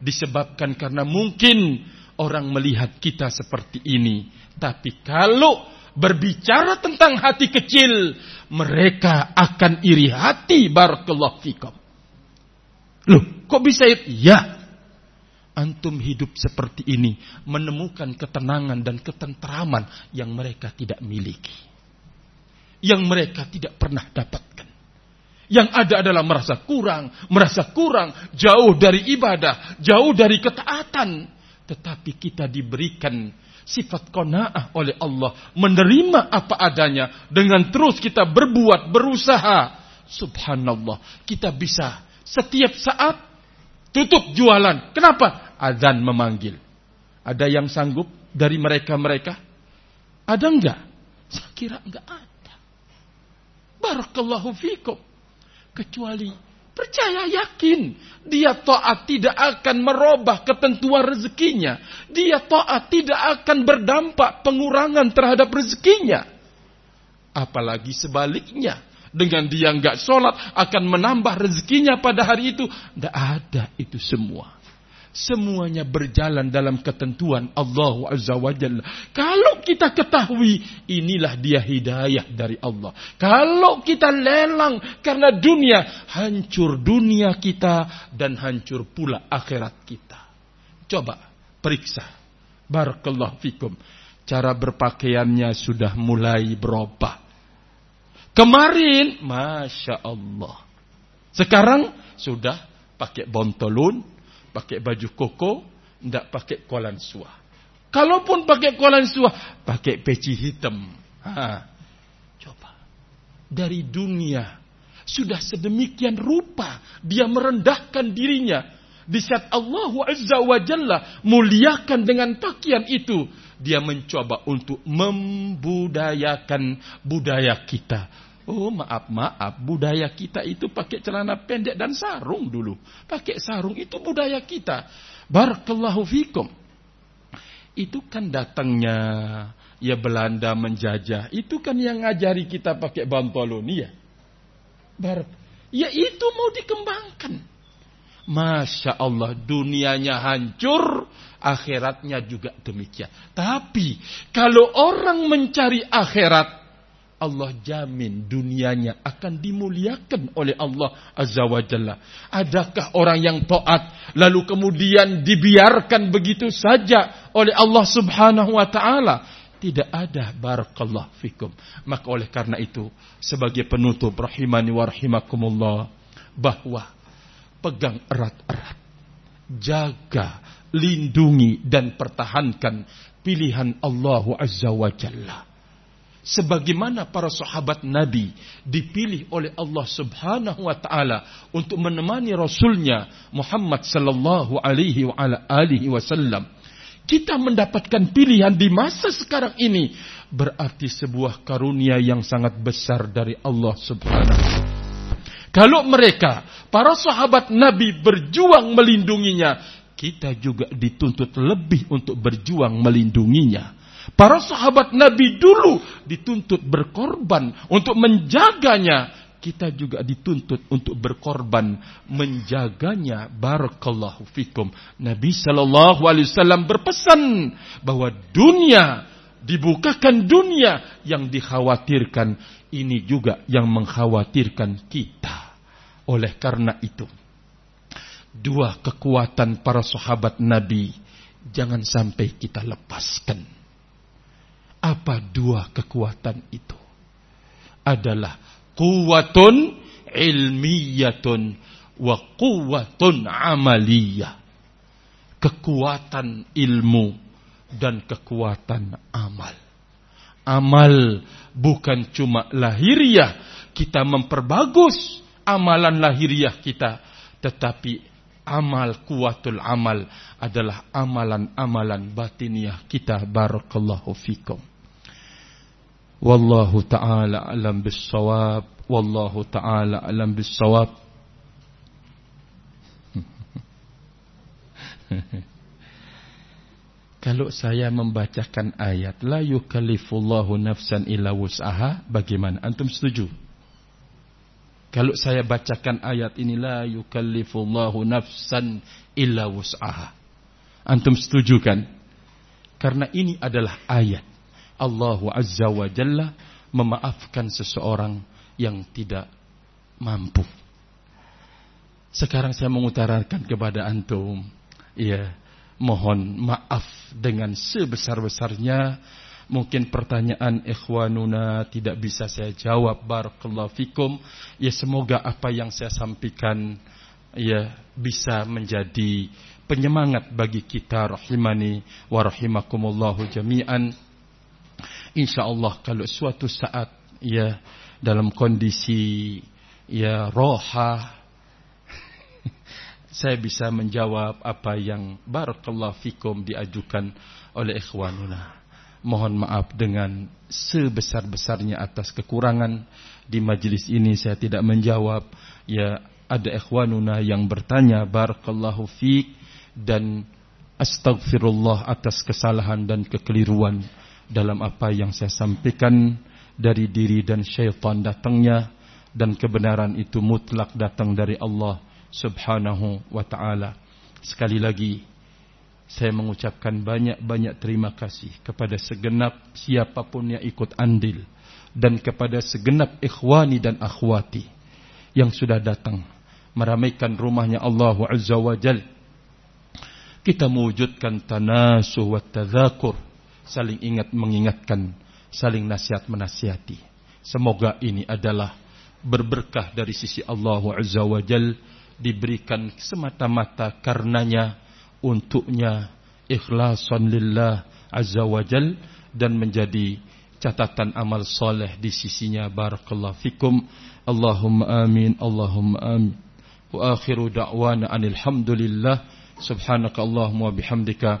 Disebabkan karena mungkin orang melihat kita seperti ini. Tapi kalau berbicara tentang hati kecil. Mereka akan iri hati. Barakallahu fikum. Loh, kok bisa Ya, antum hidup seperti ini menemukan ketenangan dan ketenteraman yang mereka tidak miliki yang mereka tidak pernah dapatkan. Yang ada adalah merasa kurang, merasa kurang, jauh dari ibadah, jauh dari ketaatan. Tetapi kita diberikan sifat kona'ah oleh Allah. Menerima apa adanya. Dengan terus kita berbuat, berusaha. Subhanallah. Kita bisa setiap saat tutup jualan. Kenapa? Adzan memanggil. Ada yang sanggup dari mereka-mereka? Ada enggak? Saya kira enggak ada. Barakallahu fikum. Kecuali percaya yakin. Dia taat tidak akan merubah ketentuan rezekinya. Dia taat tidak akan berdampak pengurangan terhadap rezekinya. Apalagi sebaliknya. Dengan dia nggak sholat akan menambah rezekinya pada hari itu. Tidak ada itu semua. Semuanya berjalan dalam ketentuan Allah Azza wa Jalla. Kalau kita ketahui inilah dia hidayah dari Allah. Kalau kita lelang karena dunia, hancur dunia kita dan hancur pula akhirat kita. Coba periksa. Barakallahu fikum. Cara berpakaiannya sudah mulai berubah. Kemarin, Masya Allah. Sekarang sudah pakai bontolun, pakai baju koko, tidak pakai kolan suah. Kalaupun pakai kolan suah, pakai peci hitam. Ha. Coba. Dari dunia. Sudah sedemikian rupa. Dia merendahkan dirinya. Di saat Allah Azza wa Jalla muliakan dengan pakaian itu. Dia mencoba untuk membudayakan budaya kita Oh maaf maaf budaya kita itu pakai celana pendek dan sarung dulu. Pakai sarung itu budaya kita. Barakallahu fikum. Itu kan datangnya ya Belanda menjajah. Itu kan yang ngajari kita pakai bantolon ya. Bar ya itu mau dikembangkan. Masya Allah dunianya hancur, akhiratnya juga demikian. Tapi kalau orang mencari akhirat, Allah jamin dunianya akan dimuliakan oleh Allah Azza wa Jalla. Adakah orang yang taat lalu kemudian dibiarkan begitu saja oleh Allah Subhanahu wa taala? Tidak ada barakallah fikum. Maka oleh karena itu sebagai penutup rahimani wa rahimakumullah bahwa pegang erat-erat jaga lindungi dan pertahankan pilihan Allah Azza wa Jalla. Sebagaimana para sahabat Nabi dipilih oleh Allah Subhanahu wa taala untuk menemani rasulnya Muhammad sallallahu alaihi wa ala alihi wasallam. Kita mendapatkan pilihan di masa sekarang ini berarti sebuah karunia yang sangat besar dari Allah Subhanahu Kalau mereka, para sahabat Nabi berjuang melindunginya, kita juga dituntut lebih untuk berjuang melindunginya. Para sahabat Nabi dulu dituntut berkorban untuk menjaganya. Kita juga dituntut untuk berkorban menjaganya. Barakallahu fikum. Nabi Shallallahu Alaihi Wasallam berpesan bahwa dunia dibukakan dunia yang dikhawatirkan ini juga yang mengkhawatirkan kita. Oleh karena itu, dua kekuatan para sahabat Nabi jangan sampai kita lepaskan. Apa dua kekuatan itu? Adalah kuwatun ilmiyatun wa kuwatun amaliyah. Kekuatan ilmu dan kekuatan amal. Amal bukan cuma lahiriah kita memperbagus amalan lahiriah kita, tetapi amal kuatul amal adalah amalan-amalan batiniah kita barakallahu fikum. Wallahu taala alam bisawab. Wallahu taala alam bisawab. Kalau saya membacakan ayat la yukallifullahu nafsan illa wus'aha, bagaimana? Antum setuju? Kalau saya bacakan ayat ini la yukallifullahu nafsan illa wus'aha. Antum setuju kan? Karena ini adalah ayat Allah Azza wa Jalla memaafkan seseorang yang tidak mampu. Sekarang saya mengutarakan kepada antum, ya, mohon maaf dengan sebesar-besarnya. Mungkin pertanyaan ikhwanuna tidak bisa saya jawab barakallahu fikum. Ya semoga apa yang saya sampaikan ya bisa menjadi penyemangat bagi kita rahimani wa rahimakumullahu jami'an. Insyaallah kalau suatu saat ya dalam kondisi ya roha saya bisa menjawab apa yang barakallahu fikum diajukan oleh ikhwanuna. Mohon maaf dengan sebesar-besarnya atas kekurangan di majlis ini saya tidak menjawab. Ya ada ikhwanuna yang bertanya barakallahu fik dan astagfirullah atas kesalahan dan kekeliruan dalam apa yang saya sampaikan dari diri dan syaitan datangnya dan kebenaran itu mutlak datang dari Allah subhanahu wa ta'ala. Sekali lagi, saya mengucapkan banyak-banyak terima kasih kepada segenap siapa pun yang ikut andil. Dan kepada segenap ikhwani dan akhwati yang sudah datang meramaikan rumahnya Allah Azza wa Jal. Kita mewujudkan tanasuh wa tadhakur. Saling ingat mengingatkan, saling nasihat menasihati. Semoga ini adalah berberkah dari sisi Allah Azza wa Jalla diberikan semata-mata karenanya untuknya ikhlasan lillah azza wajal dan menjadi catatan amal soleh di sisinya. Barakallahu fikum. Allahumma amin Allahumma amin. Wa akhiru da'wana anil hamdulillah. Subhanaka Allahumma bihamdika